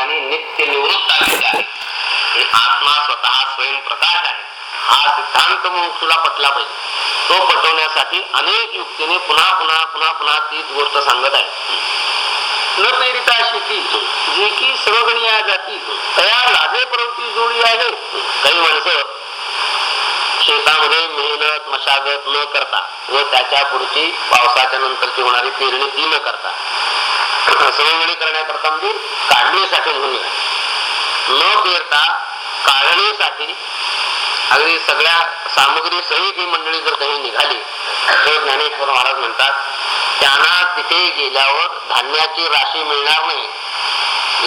आणि नित्य निवृत्त आलेले आहे आणि आत्मा स्वतः स्वयंप्रकाश आहे. हा सिद्धांत मोक्षला पटला पाहिजे. तो पटवण्यासाठी अनेक युक्तीने पुन्हा पुन्हा पुन्हा पुन्हा तीच गोष्ट सांगत आहे न प्रेरिता शेती जे की सर्वगणीय जाती तया लाजे प्रवृत्ती जोडी आहे. काही माणसं शेतामध्ये मेहनत मशागत न करता व त्याच्या पुढची पावसाच्या नंतरची होणारी पेरणी ती न करता सवंगणी करण्याकरता म्हणजे काढणीसाठी म्हणून न पेरता काढणीसाठी अगदी सगळ्या सामग्री सहित ही मंडळी जर काही निघाली तर ज्ञानेश्वर महाराज म्हणतात त्यांना तिथे गेल्यावर धान्याची राशी मिळणार नाही.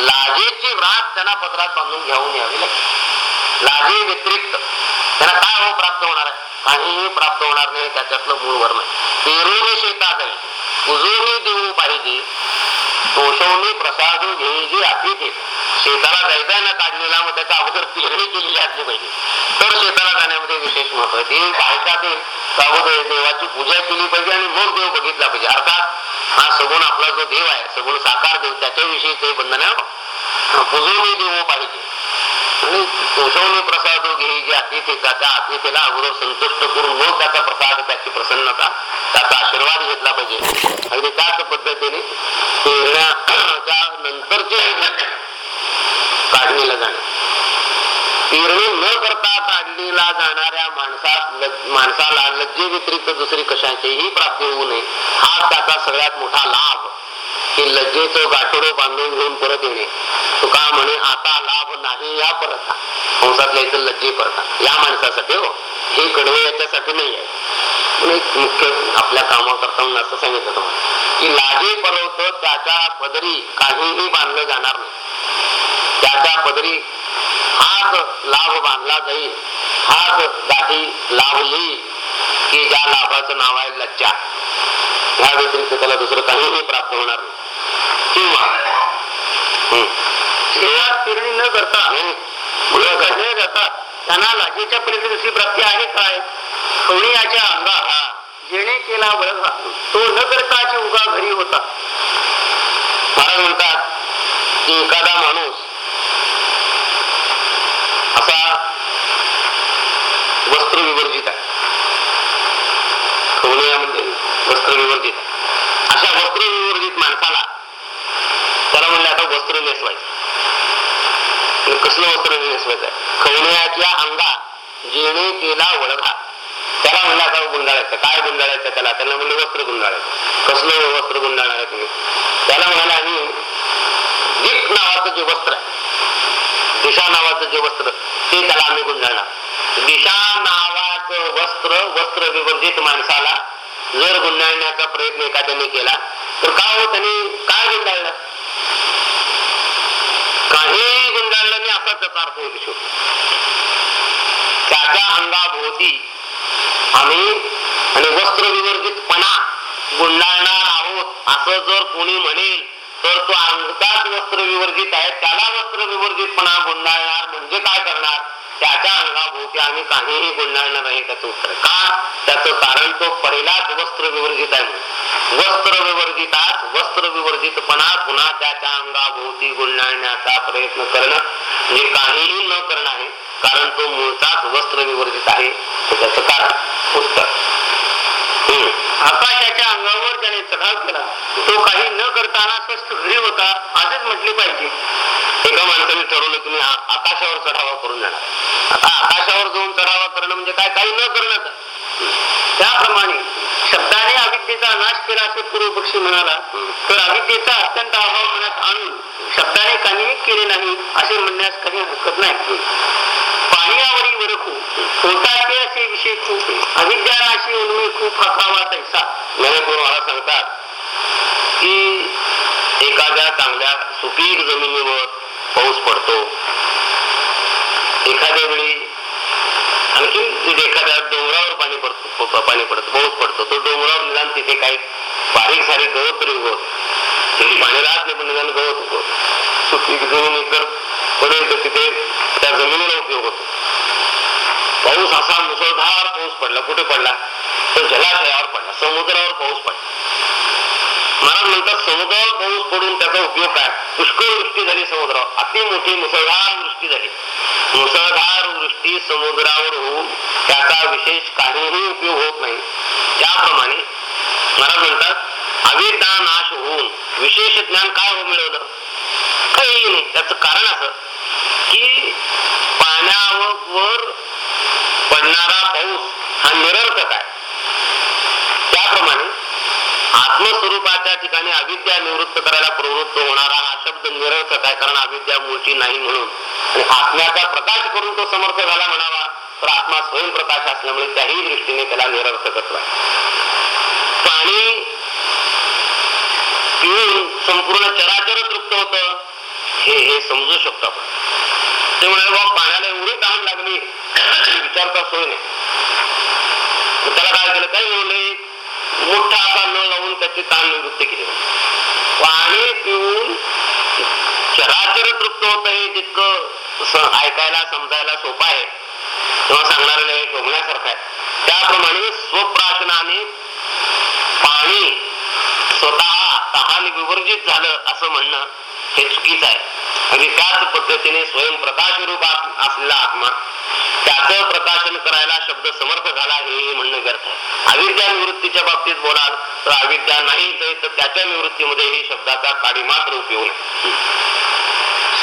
लाजेची रात त्यांना पत्रात बांधून घेऊन यावी लागेल. लाजे व्यतिरिक्त त्यांना काय हो प्राप्त होणार आहे? काहीही प्राप्त होणार नाही त्याच्यातलं मूळ वर्ण आहे पेरून शेतात आहे. देऊ पाहिजे पोषवणी प्रसाद घ्यायची ते शेताला जायचा ना काढलेला मग त्याच्या अगोदर पेरणी केली असली पाहिजे. तर शेताला जाण्यामध्ये विशेष महत्त्व आहे. देव पाहायचा ते अगोदर देवाची पूजा केली पाहिजे आणि मग देव बघितला पाहिजे. अर्थात हा सगुण आपला जो देव आहे सगुण साकार देव त्याच्याविषयी ते बंधन आहे हो. पुजवणी देव पाहिजे. आणि तोषवणी प्रसाद जे अतिथीचा त्या अतिथीला अगोदर संतुष्ट करून मग त्याचा प्रसाद त्याची प्रसन्नता त्याचा आशीर्वाद घेतला पाहिजे अगदी त्याच पद्धतीने पेरण्याच्या नंतरचे काढणीला जाणे पेरणी न करता काढणीला जाणाऱ्या माणसास माणसाला लज्जे व्यतिरिक्त दुसरी कशाचीही प्राप्ती होऊ नये हा त्याचा सगळ्यात मोठा लाभ की लज्जेचं गाठोडं बांधून घेऊन परत येणे. तुका म्हणे आता लाभ नाही या परत. कंसातल्या इथं लज्जे परता या माणसासाठी हो. हे कडवे याच्यासाठी नाही आहे मुख्य आपल्या कामाकरता म्हणून असं सांगितलं तुम्हाला. की लाजे परवत त्याच्या पदरी काहीही बांधलं जाणार नाही. त्याच्या पदरी हाच लाभ बांधला जाईल. हाच गाठी लाभ येईल. की ज्या लाभाचं नाव आहे लज्जा. ह्या व्यतिरिक्त त्याला दुसरं काहीही प्राप्त होणार नाही. किंवा पेरणी न करता मुलं काढणे जातात त्यांना लाजेच्या पलीकडे दुसरी प्राप्ती आहे काय सोनियाच्या अंगा जेणे केला बळगा तो न करताची उगा घरी होता महाराज म्हणतात की एखादा माणूस असा वस्त्र विवर्जित आहे खवणिया म्हणजे वस्त्र विवर्जित अशा वस्त्र विवर्जित माणसाला त्याला म्हणलं आता वस्त्र नेसवायचं. म्हणजे कसलं वस्त्र नेसवायचं? आहे अंगा जेणे केला वळघा त्याला म्हणला आता गुंडाळायचं. काय गुंडाळायचं त्याला? त्याला म्हणलं वस्त्र गुंडाळायचं. कसलं वस्त्र गुंडाळणार आहे तुम्ही? त्याला म्हणाला आम्ही दीप नावाचं जे वस्त्र आहे दिशा नावाचं जे वस्त्र ते त्याला आम्ही गुंडाळणार. दिशा नावाचं वस्त्र वस्त्र विवर्जित माणसाला जर गुंडाळण्याचा प्रयत्न एखाद्याने केला तर काय हो त्याने? काय गुंडाळलं? काही गुंडाळलं मी असा त्याचा अर्थ होऊ शकतो त्याच्या अंगाभोवती आम्ही आणि वस्त्र विवर्जितपणा गुंडाळणार आहोत असं जर कोणी म्हणेल तर तो अंगताच वस्त्र विवर्जित आहे. त्याला वस्त्र विवर्जितपणा गुंडाळणार म्हणजे काय करणार? त्याच्या अंगाभोवती आम्ही काहीही गुंडाळणार नाही त्याचं उत्तर. का? त्याचं कारण तो पहिलाच वस्त्र विवर्जित आहे वस्त्र विवर्जितात वस्त्र विवर्जितपणा पुन्हा त्याच्या अंगाभोवती गुंडाळण्याचा प्रयत्न करणं हे काहीही न करणं आहे कारण तो मूळचाच वस्त्र विवर्जित आहे. त्याचं कारण उत्तर. हम्म. आकाशाच्या अंगावर त्याने चढाव केला. तो काही न करताना स्वस्थ घरी होता असेच म्हटले पाहिजे. एका माणसाने ठरवलं तुम्ही आकाशावर चढावा करून जाणार आता आकाशावर जाऊन चढावा करणं म्हणजे काय? काही न करणं त्याप्रमाणे शब्दाने अविद्येचा नाश केला असे पूर्वपक्षी म्हणाला तर अविद्येचा अत्यंत अभाव मनात आणून शब्दाने काहीही केले नाही असे म्हणण्यास काही हरकत नाही. पाण्यावरी वरखू होताचे असे विषय खूप अविद्यानाशी उन्मे खूप हकावा तैसा. गुरु मला सांगतात की एखाद्या चांगल्या सुपीक जमिनीवर पाऊस पडतो. एखाद्या वेळी आणखी एखाद्या डोंगरावर पाणी पडतो पाणी पडत पाऊस पडतो. तो डोंगरावर निदान तिथे काही बारीक सारी गवत तरी उगवत. तिथे पाणी राहत नाही पण निदान गवत उगवत. सुपीक जमीन एकतर पडेल तर तिथे त्या जमिनीला उपयोग होतो. पाऊस असा मुसळधार पाऊस पडला कुठे पडला? तर जलाशयावर पडला समुद्रावर पाऊस पडला. महाराज म्हणतात समुद्र पाऊस पडून त्याचा उपयोग काय? पुष्कळ वृष्टी झाली समुद्र. अति मोठी मुसळधार वृष्टी झाली. मुसळधार वृष्टी समुद्रावर होऊन त्याचा विशेष काहीही उपयोग होत नाही. त्याप्रमाणे महाराज म्हणतात अविद्या नाश होऊन विशेष ज्ञान काय हो मिळवलं? काही नाही. त्याच कारण असं की पाण्यावर पडणारा पाऊस हा निरर्थक आहे. त्याप्रमाणे आत्मस्वरूपाच्या ठिकाणी अविद्या निवृत्त करायला प्रवृत्त होणारा हा शब्द निरर्थक आहे कारण अविद्या मूळची नाही म्हणून. आणि आत्म्याचा प्रकाश करून तो समर्थ झाला म्हणावा तर आत्मा स्वयंप्रकाश असल्यामुळे त्याही दृष्टीने त्याला निरर्थकत्व आहे. पाणी पिऊन संपूर्ण चराचर तृप्त होत हे हे समजू शकतो आपण. ते म्हणाले बाबा पाण्याला एवढी तहान लागली विचारता सोय नाही. त्याला काय केलं? काय म्हणले मोठा असा न लावून त्याची ताण निवृत्त केली. पाणी पिऊन चराचर तृप्त होत हे जितकं ऐकायला समजायला सोपं आहे तेव्हा सांगणारे हे शोभण्यासारखं आहे. त्याप्रमाणे स्वप्राशनाने पाणी स्वतः तहान विवर्जित झालं असं म्हणणं हे चुकीचं आहे. आणि त्याच पद्धतीने स्वयंप्रकाश रूप असलेला आत्मा त्याचं प्रकाशन करायला शब्द समर्थ झाला हे म्हणणं व्यर्थ आहे. अविद्या निवृत्तीच्या बाबतीत बोलाल तर अविद्या नाही तर त्याच्या निवृत्तीमध्ये हे शब्दाचा काडी मात्र उपयोग नाही.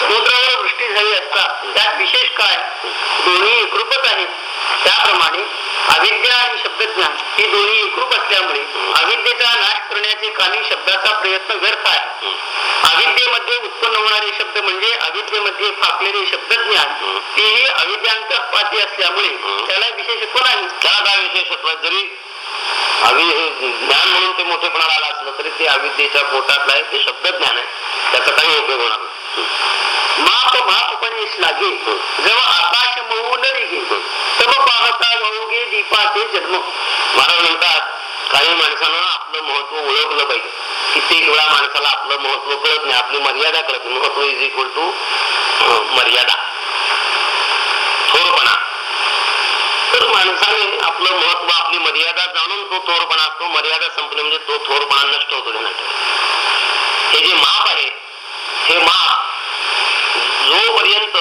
समुद्रावर वृष्टी झाली असता त्यात विशेष काय? दोन्ही एकरूपच आहेत त्याप्रमाणे अविद्या आणि शब्दज्ञान ही दोन्ही एकरूप असल्यामुळे अविद्येचा नाश करण्याचे काही शब्दाचा प्रयत्न व्यर्थ आहे. अविद्येमध्ये उत्पन्न होणारे शब्द म्हणजे अविद्येमध्ये फाकलेले शब्दज्ञान. तेही अविद्यांतपाती असल्यामुळे त्याला विशेषत्व नाही. त्याला काय विशेषत्व जरी अवि ज्ञान म्हणून ते मोठेपणाला आलं असलं तरी ते अविद्येच्या पोटातलं आहे ते शब्द ज्ञान आहे. त्याचा काही उपयोग होणार नाही. माप मापपणेच लागे जेव्हा आकाश मऊन निघे तब पाहता वाहुगे दीपाचे जन्म. महाराज म्हणतात काही माणसानं आपलं महत्त्व ओळखलं पाहिजे. कित्येक वेळा माणसाला आपलं महत्त्व कळत नाही आपली मर्यादा कळत नाही. महत्त्व इज इक्वल टू मर्यादा. थोरपणा. तर माणसाने आपलं महत्त्व आपली मर्यादा जाणून तो थोरपणा असतो. मर्यादा संपली म्हणजे तो थोरपणा नष्ट होतो. ध्यानात हे जे माप आहे हे माप जोपर्यंत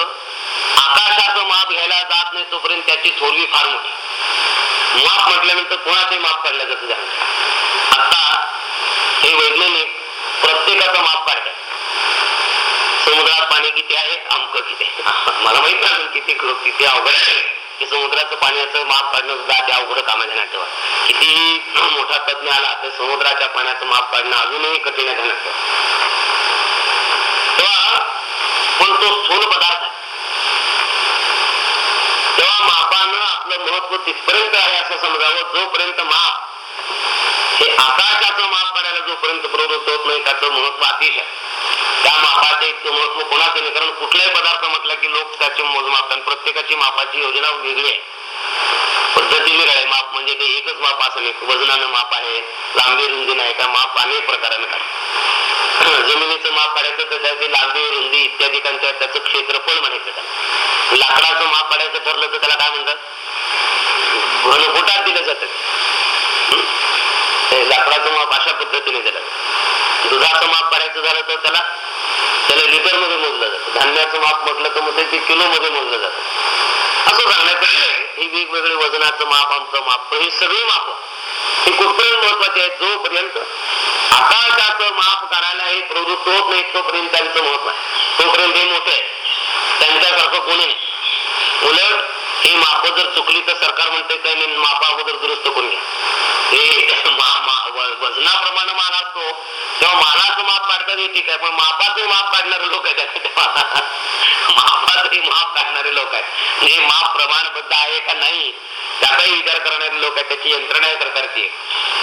आकाशाचं माप घ्यायला जात नाही तोपर्यंत त्याची थोरवी फार मोठी. माप म्हटल्यानंतर कोणाचंही माप काढलं जातं जाणं आता हे वैज्ञानिक प्रत्येकाचं माप काढतात. समुद्रात पाणी किती आहे? अमक किती मला माहीत नाही किती किती अवघड आहे. की समुद्राचं पाण्याचं माप काढणं सुद्धा ते अवघड कामा ध्यानात ठेवा. कितीही मोठा तज्ञ आला तर समुद्राच्या पाण्याचं माप काढणं अजूनही कठीण आहे ध्यानात ठेवा. अथवा पण तो स्थूल पदार्थ तेव्हा मापानं आपलं महत्त्व तिथपर्यंत आहे असं समजावं जोपर्यंत माप हे आकाशाचं माप करायला जोपर्यंत प्रवृत्त होत नाही त्याचं महत्त्व अतिशय त्या मापाचे इतकं महत्त्व कोणाचं नाही कारण कुठलाही पदार्थ म्हटलं की लोक त्याचे मोजमाप कारण प्रत्येकाची मापाची योजना वेगळी आहे. पद्धती वेगळी आहे. माप म्हणजे काही एकच माप असं नाही. वजनानं माप आहे लांबी रुंदी नाही का माप अनेक प्रकाराने काय जमिनीचं माप काढायचं तर त्याची लांबी रुंदी इत्यादी त्याचं क्षेत्रफळ म्हणायचं त्याला. लाकडाचं माप काढायचं ठरलं तर त्याला काय म्हणतात? घनफुटात दिलं जात. लाकडाचं माप अशा पद्धतीने दिलं दुधाचं माप काढायचं झालं तर त्याला त्याला लिटरमध्ये मोजलं जातं. धान्याचं माप म्हटलं तर मग ते किलो मध्ये मोजलं जातं. असं सांगण्याचं ही वेगवेगळे वजनाचं माप आमचं माप हे सगळी माप ही कुठपर्यंत महत्वाची आहेत? जोपर्यंत आकाशाचं माफ करायला हे प्रवृत्त होत नाही तोपर्यंत त्यांचं होत नाही तोपर्यंत हे मोठे आहे. त्यांच्यासारखं कोणी नाही. उलट ही माप जर चुकली तर सरकार म्हणते काय मापा अगोदर दुरुस्त कोणी हे वजनाप्रमाणे मान असतो. तेव्हा मानाचं माप काढतात हे ठीक आहे. पण मापाचं माप काढणारे लोक आहेत. तेव्हा मापाचंही माप काढणारे लोक आहेत. म्हणजे हे माप प्रमाणबद्ध आहे का नाही त्याचाही विचार करणारे लोक आहेत. त्याची यंत्रणा सरकारची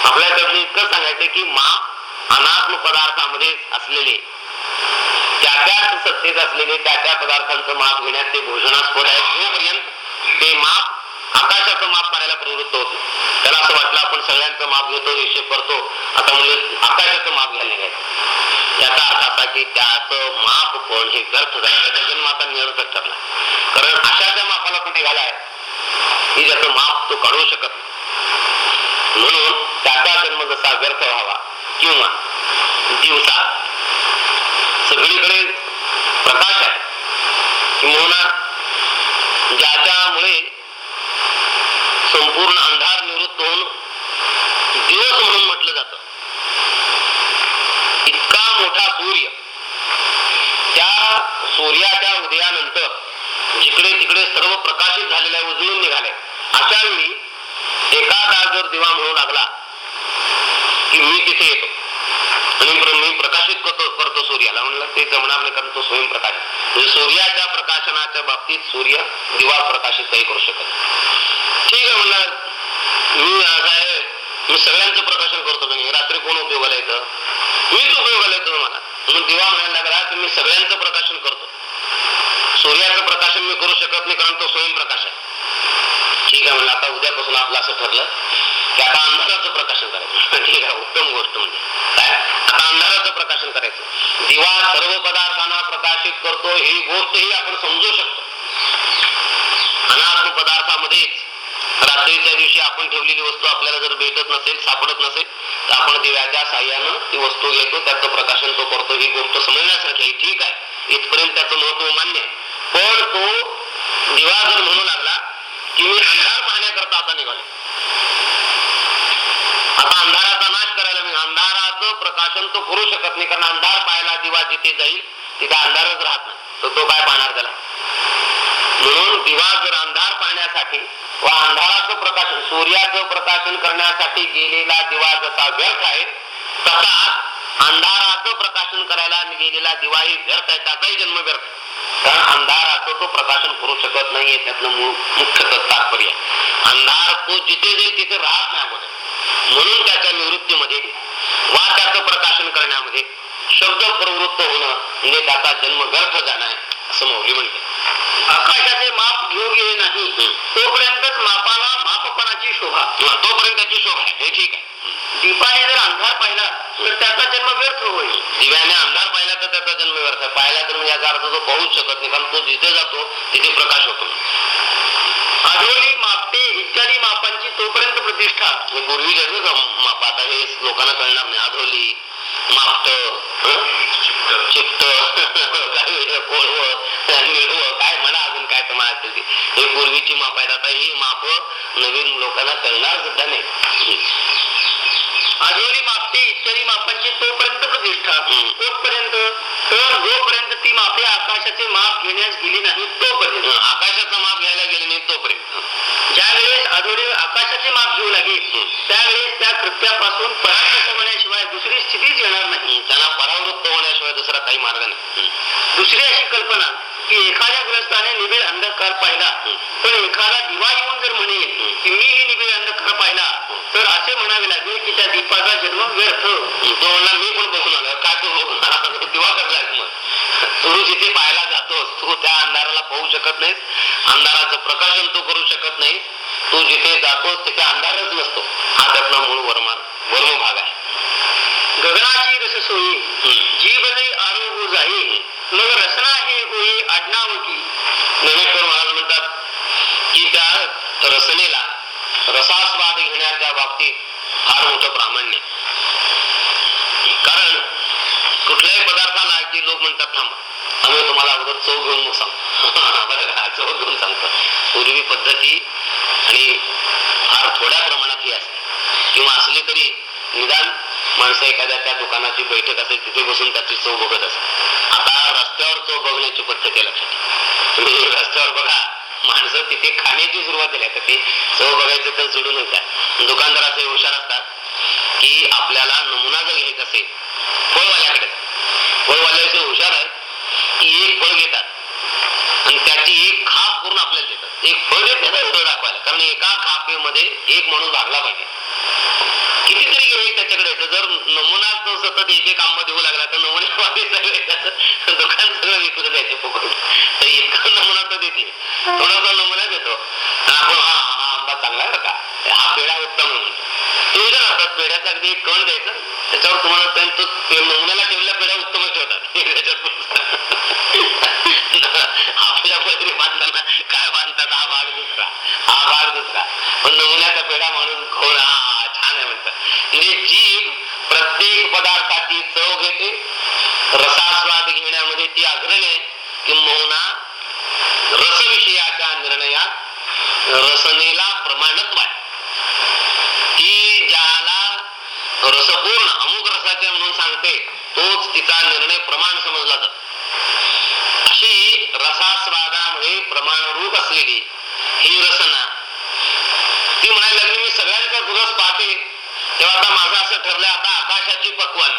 आपल्याकडे इतकं सांगायचं की माप अनात्म पदार्थामध्ये असलेले त्या त्याच सत्तेत असलेले त्या त्या पदार्थांचं माप घेण्यात ते घोषणास्फोट आहे तोपर्यंत ते माप आकाशाचं माप करायला प्रवृत्त होत त्याला असं वाटलं आपण सगळ्यांचं माप घेतो हिशेब करतो. आता म्हणजे आकाशाचं माप घ्यायला निघायचं. याचा अर्थ असा की त्याचं माप कोण हे व्यर्थ झालं. त्याचा जन्म आता निरर्थक ठरला. कारण अशाच्या मापाला कुठे घालाय की ज्याचं माप तो काढू शकत नाही. म्हणून त्याचा जन्म जसा व्यर्थ व्हावा किंवा दिवसा सगळीकडे प्रकाश आहे. किंवा ज्याच्यामुळे संपूर्ण अंधार निवृत्त होऊन दिवस म्हणून म्हटलं जात. इतका मोठा सूर्य त्या सूर्याच्या उदयानंतर जिकडे तिकडे सर्व प्रकाशित झालेल्या उजळून निघाले अशा वेळी एखादा जर दिवा म्हणू लागला की मी तिथे येतो. आणि मी प्रकाशित करतो करतो सूर्याला. म्हणलं ते जमणार नाही कारण तो स्वयंप्रकाश म्हणजे सूर्याच्या प्रकाशनाच्या बाबतीत सूर्य दिवा प्रकाशित काही करू शकत. ठीक आहे म्हणलं. मी असं आहे. मी सगळ्यांचं प्रकाशन करतो म्हणजे रात्री कोण उपयोगाला येतं? मीच उपयोगाला येतो तुम्हाला. म्हणून दिवा म्हणायला लागला की मी सगळ्यांचं प्रकाशन करतो. सूर्याचं प्रकाशन मी करू शकत नाही कारण तो स्वयंप्रकाश आहे. ठीक आहे म्हणलं. आता उद्यापासून आपलं असं ठरलं. आता अंधाराचं प्रकाशन करायचं. ठीक आहे उत्तम गोष्ट म्हणजे. काय? आता अंधाराचं प्रकाशन करायचं. दिवा सर्व पदार्थांना प्रकाशित करतो ही गोष्टही आपण समजू शकतो. अनात्म पदार्थामध्येच रात्रीच्या दिवशी आपण ठेवलेली वस्तू आपल्याला जर भेटत नसेल सापडत नसेल तर आपण दिव्याच्या साह्यानं ती वस्तू घेतो त्याचं प्रकाशन तो करतो ही गोष्ट समजण्यासारखी आहे. ठीक आहे. इथपर्यंत त्याचं महत्त्व मान्य आहे. पण तो दिवा जर म्हणू लागला की मी अंधार पाहण्याकरता आता निघाले आता अंधाराचा नाश करायला मी अंधाराचं प्रकाशन तो करू शकत नाही कारण अंधार पाहायला दिवा जिथे जाईल तिथे अंधारच राहत नाही. तर तो काय पाहणार त्याला? म्हणून दिवा जर अंधार पाहण्यासाठी व अंधाराचं प्रकाशन सूर्याचं प्रकाशन करण्यासाठी गेलेला दिवा जसा व्यर्थ आहे तसा अंधाराचं प्रकाशन करायला गेलेला दिवाही व्यर्थ आहे त्याचाही जन्म व्यर्थ कारण अंधाराचं तो प्रकाशन करू शकत नाहीये त्यातलं मुख्यतः मुख्य तात्पर्य अंधार तो जिथे जाईल तिथे राहत नाही अगोदर. म्हणून त्याच्या निवृत्तीमध्ये वा त्याचं प्रकाशन करण्यामध्ये शब्द प्रवृत्त होणं म्हणजे त्याचा जन्म व्यर्थ जाणं आहे असं मौली म्हणते. आकाशाचे माप घेऊ गेले नाही. तोपर्यंतच मापाला मापपणाची शोभा. किंवा तोपर्यंत त्याची शोभा आहे. हे ठीक आहे. दीपाने जर अंधार पाहिला तर त्याचा जन्म व्यर्थ होईल. दिव्याने अंधार पाहिला तर त्याचा जन्म व्यर्थ आहे. पाहिला तर म्हणजे याचा अर्थ तो पाहूच शकत नाही कारण तो जिथे जातो तिथे प्रकाश होतो. आढोली मापटे इत्यादी मापांची तोपर्यंत प्रतिष्ठा. हे पूर्वी का माप. आता हे लोकांना कळणार नाही. आधोली मापट चित्त काय कोळव निळव काय म्हणा अजून काय तर म्हणा असेल ती. हे पूर्वीची माप आहेत. आता ही माप नवीन लोकांना कळणार सुद्धा नाही. आढोली मापटे इत्यादी मापांची तोपर्यंत प्रतिष्ठा. तोपर्यंत तर जोपर्यंत ती मापे आकाशाचे माप घेण्यास गेली नाही तोपर्यंत. आकाशाचं माप घ्यायला गेले नाही तोपर्यंत. ज्या वेळेस आढोली आकाशाचे माप घेऊ लागेल. त्यावेळेस त्या कृत्यापासून परास्त होण्याशिवाय दुसरी स्थितीच येणार नाही. त्यांना परावृत्त होण्याशिवाय दुसरा काही मार्ग नाही. दुसरी अशी कल्पना की एखाद्या ग्रस्ताने निबिड अंधकार पाहिला पण एखादा दिवा येऊन जर म्हणेल की मी ही निबिड अंधकार पाहिला तर असे म्हणावे लागेल की त्या दीपाचा जन्म व्यर्थ. तो म्हणला मी पण बघून आलो काय तू दिवा करला मग? तू जिथे पाहायला जातोस तू त्या अंधाराला पाहू शकत नाहीस अंधाराचं प्रकाशन तू करू शकत नाहीस. तू जिथे जातोस तिथे अंधारच नसतो. हा त्यातला मूळ वर्मार वर्म भाग आहे. गगनाची रस सोयी हम्म. जीव लई आरोग्य जाई. मग रचना ही होई आडनाव की ज्ञानेश्वर महाराज म्हणतात की त्या रचनेला रसास्वाद घेण्याच्या बाबतीत फार मोठं प्रामाण्य आहे. कारण कुठल्याही पदार्थाला की लोक म्हणतात थांबा आम्ही तुम्हाला अगोदर चव घेऊन मग सांगतो. चव घेऊन सांगतो. पूर्वी पद्धती आणि फार थोड्या प्रमाणात ही असते. किंवा असली तरी निदान माणसं एखाद्या त्या दुकानाची बैठक असेल तिथे बसून त्याची चव बघत असतात. रस्त्यावर तो बघण्याची पद्धत लक्षात ठेवा. रस्त्यावर बघा माणसं तिथे खाण्याची सुरुवात केली आता ते चव बघायचं तर सोडून काय दुकानदार असे हुशार असतात की आपल्याला नमुना जर घ्यायचा असेल फळवाल्याकडे. फळवाले असे हुशार आहेत की एक फळ घेतात. आणि त्याची एक खाप करून आपल्याला देतात. एक फळ देत नाही फळ दाखवायला. कारण एका खापेमध्ये एक माणूस भागला पाहिजे. कितीतरी गिराईक त्याच्याकडे. जर नमुना सतत एक एक आंबा देऊ लागला तर नमुने सगळे दुकान सगळं विकलं जायचे फुकट. तर इतका नमुना तर देत. नाही थोडासा नमुना देतो. आपण हा हा आंबा चांगला आहे बरं का. हा पेढा उत्तम ते असतात पेढ्याचा अगदी एक कण द्यायचं त्याच्यावर तुम्हाला त्यांचं नमुन्याला ठेवलेल्या पेढ्या उत्तमच ठेवतात. त्याच्यात आपल्या पदरी बांधताना काय बांधतात हा भाग दुसरा हा भाग दुसरा पण नमुन्याचा पेढा म्हणून खोड हा छान आहे म्हणतात म्हणजे जीभ प्रत्येक पदार्थाची चव घेते रसपूर्ण अमुक रसाचे म्हणून सांगते तोच तिचा निर्णय प्रमाण समजला जातो अशी रसास्वादामध्ये प्रमाणरूप असलेली ही रसना ती म्हणायला लागली मी सगळ्यांचा दुरस पाहते तेव्हा आता माझं असं ठरलंय आता आकाशाची पक्वान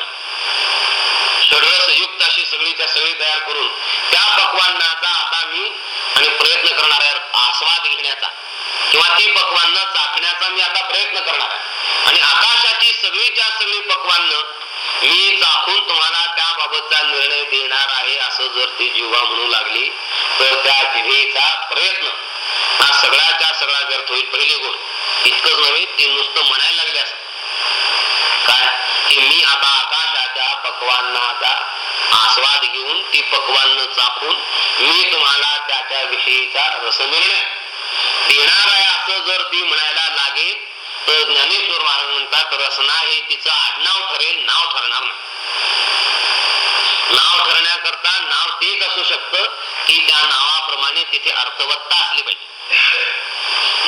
षडरस युक्त अशी सगळीच्या सगळी तयार करून त्या पक्वांनाचा आता मी आणि प्रयत्न करणार आहे आस्वाद घेण्याचा किंवा ती पक्वान्न चाखण्याचा मी आता प्रयत्न करणार आहे आणि आकाशाची सगळीच्या सगळी पक्वान्न मी चाखून तुम्हाला त्याबाबतचा निर्णय देणार आहे असं जर ती जिव्हा म्हणू लागली तर प्रयत्न. हा सगळ्याच्या सगळा व्यर्थ होईल पहिली गोष्ट. इतकंच नव्हे ते नुसतं म्हणायला लागले असं. काय? की मी आता आकाशाच्या पकवानाचा आस्वाद घेऊन ती पकवान चाखून मी तुम्हाला त्याच्या विषयीचा रसनिर्णय देणार आहे असं जर ती म्हणायला लागेल तर ज्ञानेश्वर महाराज म्हणतात रसना हे तिचं आडनाव ठरेल नाव ठरणार नाही. नाव ठरण्याकरता नाव तेच असू शकतं की त्या नावाप्रमाणे तिथे अर्थवत्ता असली पाहिजे.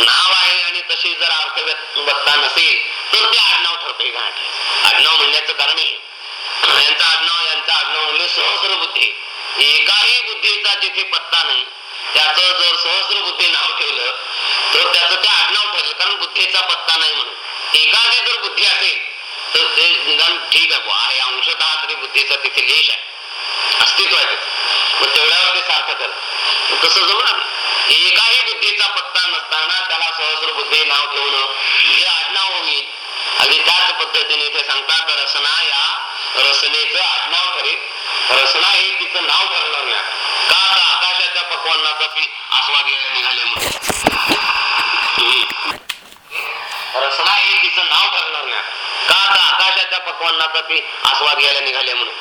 नाव आहे आणि तशी जर अर्थवत्ता नसेल तर ते आडनाव ठरते घाट आडनाव म्हणण्याचं कारण आहे यांचं आडनाव यांचं आडनाव म्हणजे सहस्र बुद्धी. एकाही बुद्धीचा जिथे पत्ता नाही त्याचं जर सहस्र बुद्धी नाव ठेवलं तर त्याचं ते आडनाव ठरलं. कारण बुद्धीचा पत्ता नाही म्हणून. एकाची जर बुद्धी असेल तर ते ठीक आहे. अंशतः तरी बुद्धीचा तिथे लेश आहे. अस्तित्व आहे. मग तेवढ्यावर ते सारखं झालं तसं जमणार ना एकाही बुद्धीचा पत्ता नसताना त्याला सहस्र बुद्धी नाव ठेवणं हे आडनाव होईल अगदी त्याच पद्धतीने ते सांगतात रसना या रसनेच आडनाव ठरेल. रसना हे तिचं नाव ठरणार नाही. का आता आकाशाच्या पक्वांनाचा ती आस्वाद घ्यायला निघाले म्हणून? रसना हे तिचं नाव ठरणार नाही. का आता आकाशाच्या पक्वांनाचा ती आस्वाद घ्यायला निघाले म्हणून?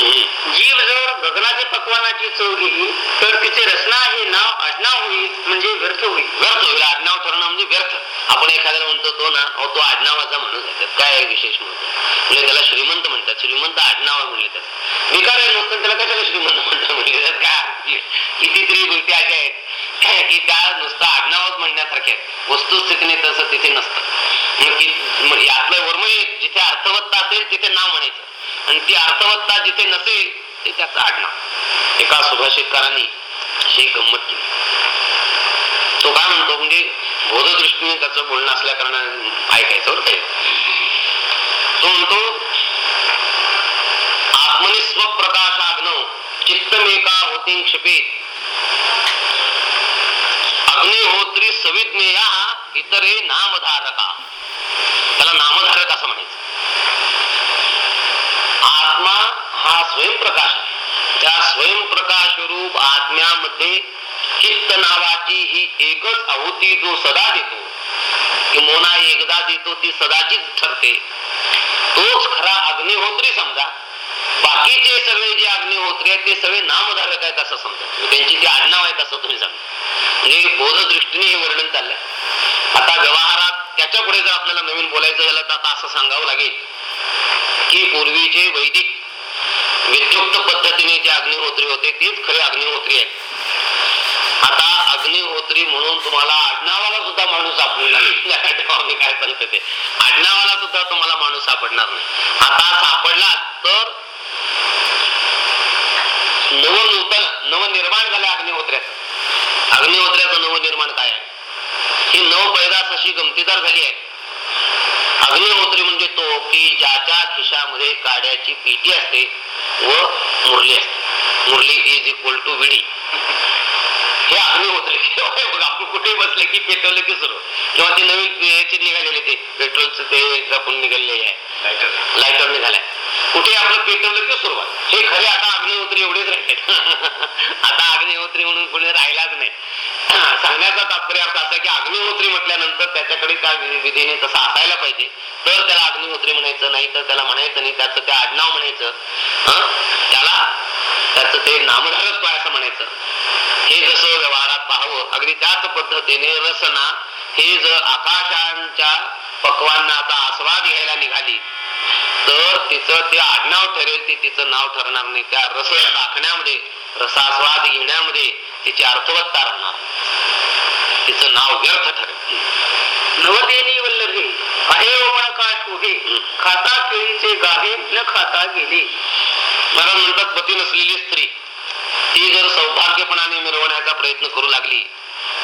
जीव जर गगनाची पक्वानाची चव गेली तर तिचे रचना हे नाव आडनाव होईल म्हणजे व्यर्थ होईल. व्यर्थ होईल. आडनाव ठरणं म्हणजे व्यर्थ. आपण एखाद्याला म्हणतो तो ना अहो, तो आडनावाचा माणूस आहे काय विशेष म्हणतो म्हणजे त्याला श्रीमंत म्हणतात. श्रीमंत आडनाव आहे म्हणले त्यात विकार आहे नसतं त्याला कशाला श्रीमंत म्हणतात म्हणले त्यात काय कितीतरी गोष्टी अशा आहेत की त्या नुसतं आडनावच म्हणण्यासारख्या आहेत. वस्तुस्थितीने तसं तिथे नसतं. मग की- मग वर्म जिथे अर्थवत्ता असेल तिथे नाव म्हणायचं. आणि ती अर्थवत्ता जिथे नसेल ते त्याचं आडनाव. एका सुभाषितकारांनी अशी गंमत केली. तो काय म्हणतो म्हणजे बोधदृष्टीने त्याचं बोलणं असल्या कारणाने ऐकायचं बरं काय तो म्हणतो आत्मने स्वप्रकाशाग्न चित्तमेका होती क्षिपेत. अग्निहोत्री सविज्ञेया इतरे नामधारका. त्याला नामधारक असं म्हणे आत्मा हा स्वयंप्रकाश त्या स्वयंप्रकाश रूप आत्म्यामध्ये चित्त नावाची ही एकच आहुती जो सदा देतो किंवा एकदा देतो ती सदाचीच ठरते. तोच खरा अग्निहोत्री समजा. बाकीचे सगळे जे अग्निहोत्री आहेत ते सगळे नामधारक आहेत असं समजा. त्यांची ती आडनाव आहेत असं तुम्ही समजा म्हणजे बोधदृष्टीने हे वर्णन चाललंय. आता व्यवहारात त्याच्या पुढे जर आपल्याला नवीन बोलायचं झालं तर आता असं सांगावं लागेल की पूर्वीचे वैदिक विद्युक्त पद्धतीने जे अग्निहोत्री होते तेच खरे अग्निहोत्री आहेत. आता अग्निहोत्री म्हणून तुम्हाला आडनावाला सुद्धा माणूस सापडणार नाही. काय सांगते ते? आडनावाला सुद्धा तुम्हाला माणूस सापडणार नाही. आता सापडला तर नवनूतन नवनिर्माण झालं अग्निहोत्र्याचं. अग्निहोत्र्याचं नवनिर्माण काय आहे? ही नव पैदास अशी गमतीदार झाली आहे. अग्निहोत्री म्हणजे तो की ज्याच्या खिशामध्ये काड्याची पेटी असते व मुरली. मुरली इज इक्वल टू विडी. हे अग्निहोत्री आपण कुठे बसले की पेटवलं की सुरू. किंवा ते नवीन याचे निघालेले ते पेट्रोलचं ते जपून निघालेले आहे. लायटर निघालाय. कुठे आपलं पेटवलं की सुरुवात. हे खरे आता अग्निहोत्री एवढेच राहिले. आता अग्निहोत्री म्हणून कुणी राहिलाच नाही. सांगण्याचा तात्पर्य अर्थ असा की अग्निहोत्री म्हटल्यानंतर त्याच्याकडे त्या विधीने तसा असायला पाहिजे. तर त्याला अग्निहोत्री म्हणायचं नाही तर त्याला म्हणायचं नाही त्याचं ते आडनाव म्हणायचं. त्याला त्याचं ते नामधारक असं म्हणायचं? हे जसं व्यवहारात पाहावं अगदी त्याच पद्धतीने रसना हे जर आकाशांच्या पक्वांनाचा आस्वाद घ्यायला निघाली तर तिचं ते आडनाव ठरेल ती तिचं नाव ठरणार नाही. त्या रस टाकण्यामध्ये रसास्वाद घेण्यामध्ये तिची अर्थवत्ता राहणार तिचं नाव व्यर्थ ठरेल नवदेनी वल्लभे आहे खाता केळीचे गाभे न खाता गेले. महाराज म्हणतात पती नसलेली स्त्री ती जर सौभाग्यपणाने मिरवण्याचा प्रयत्न करू लागली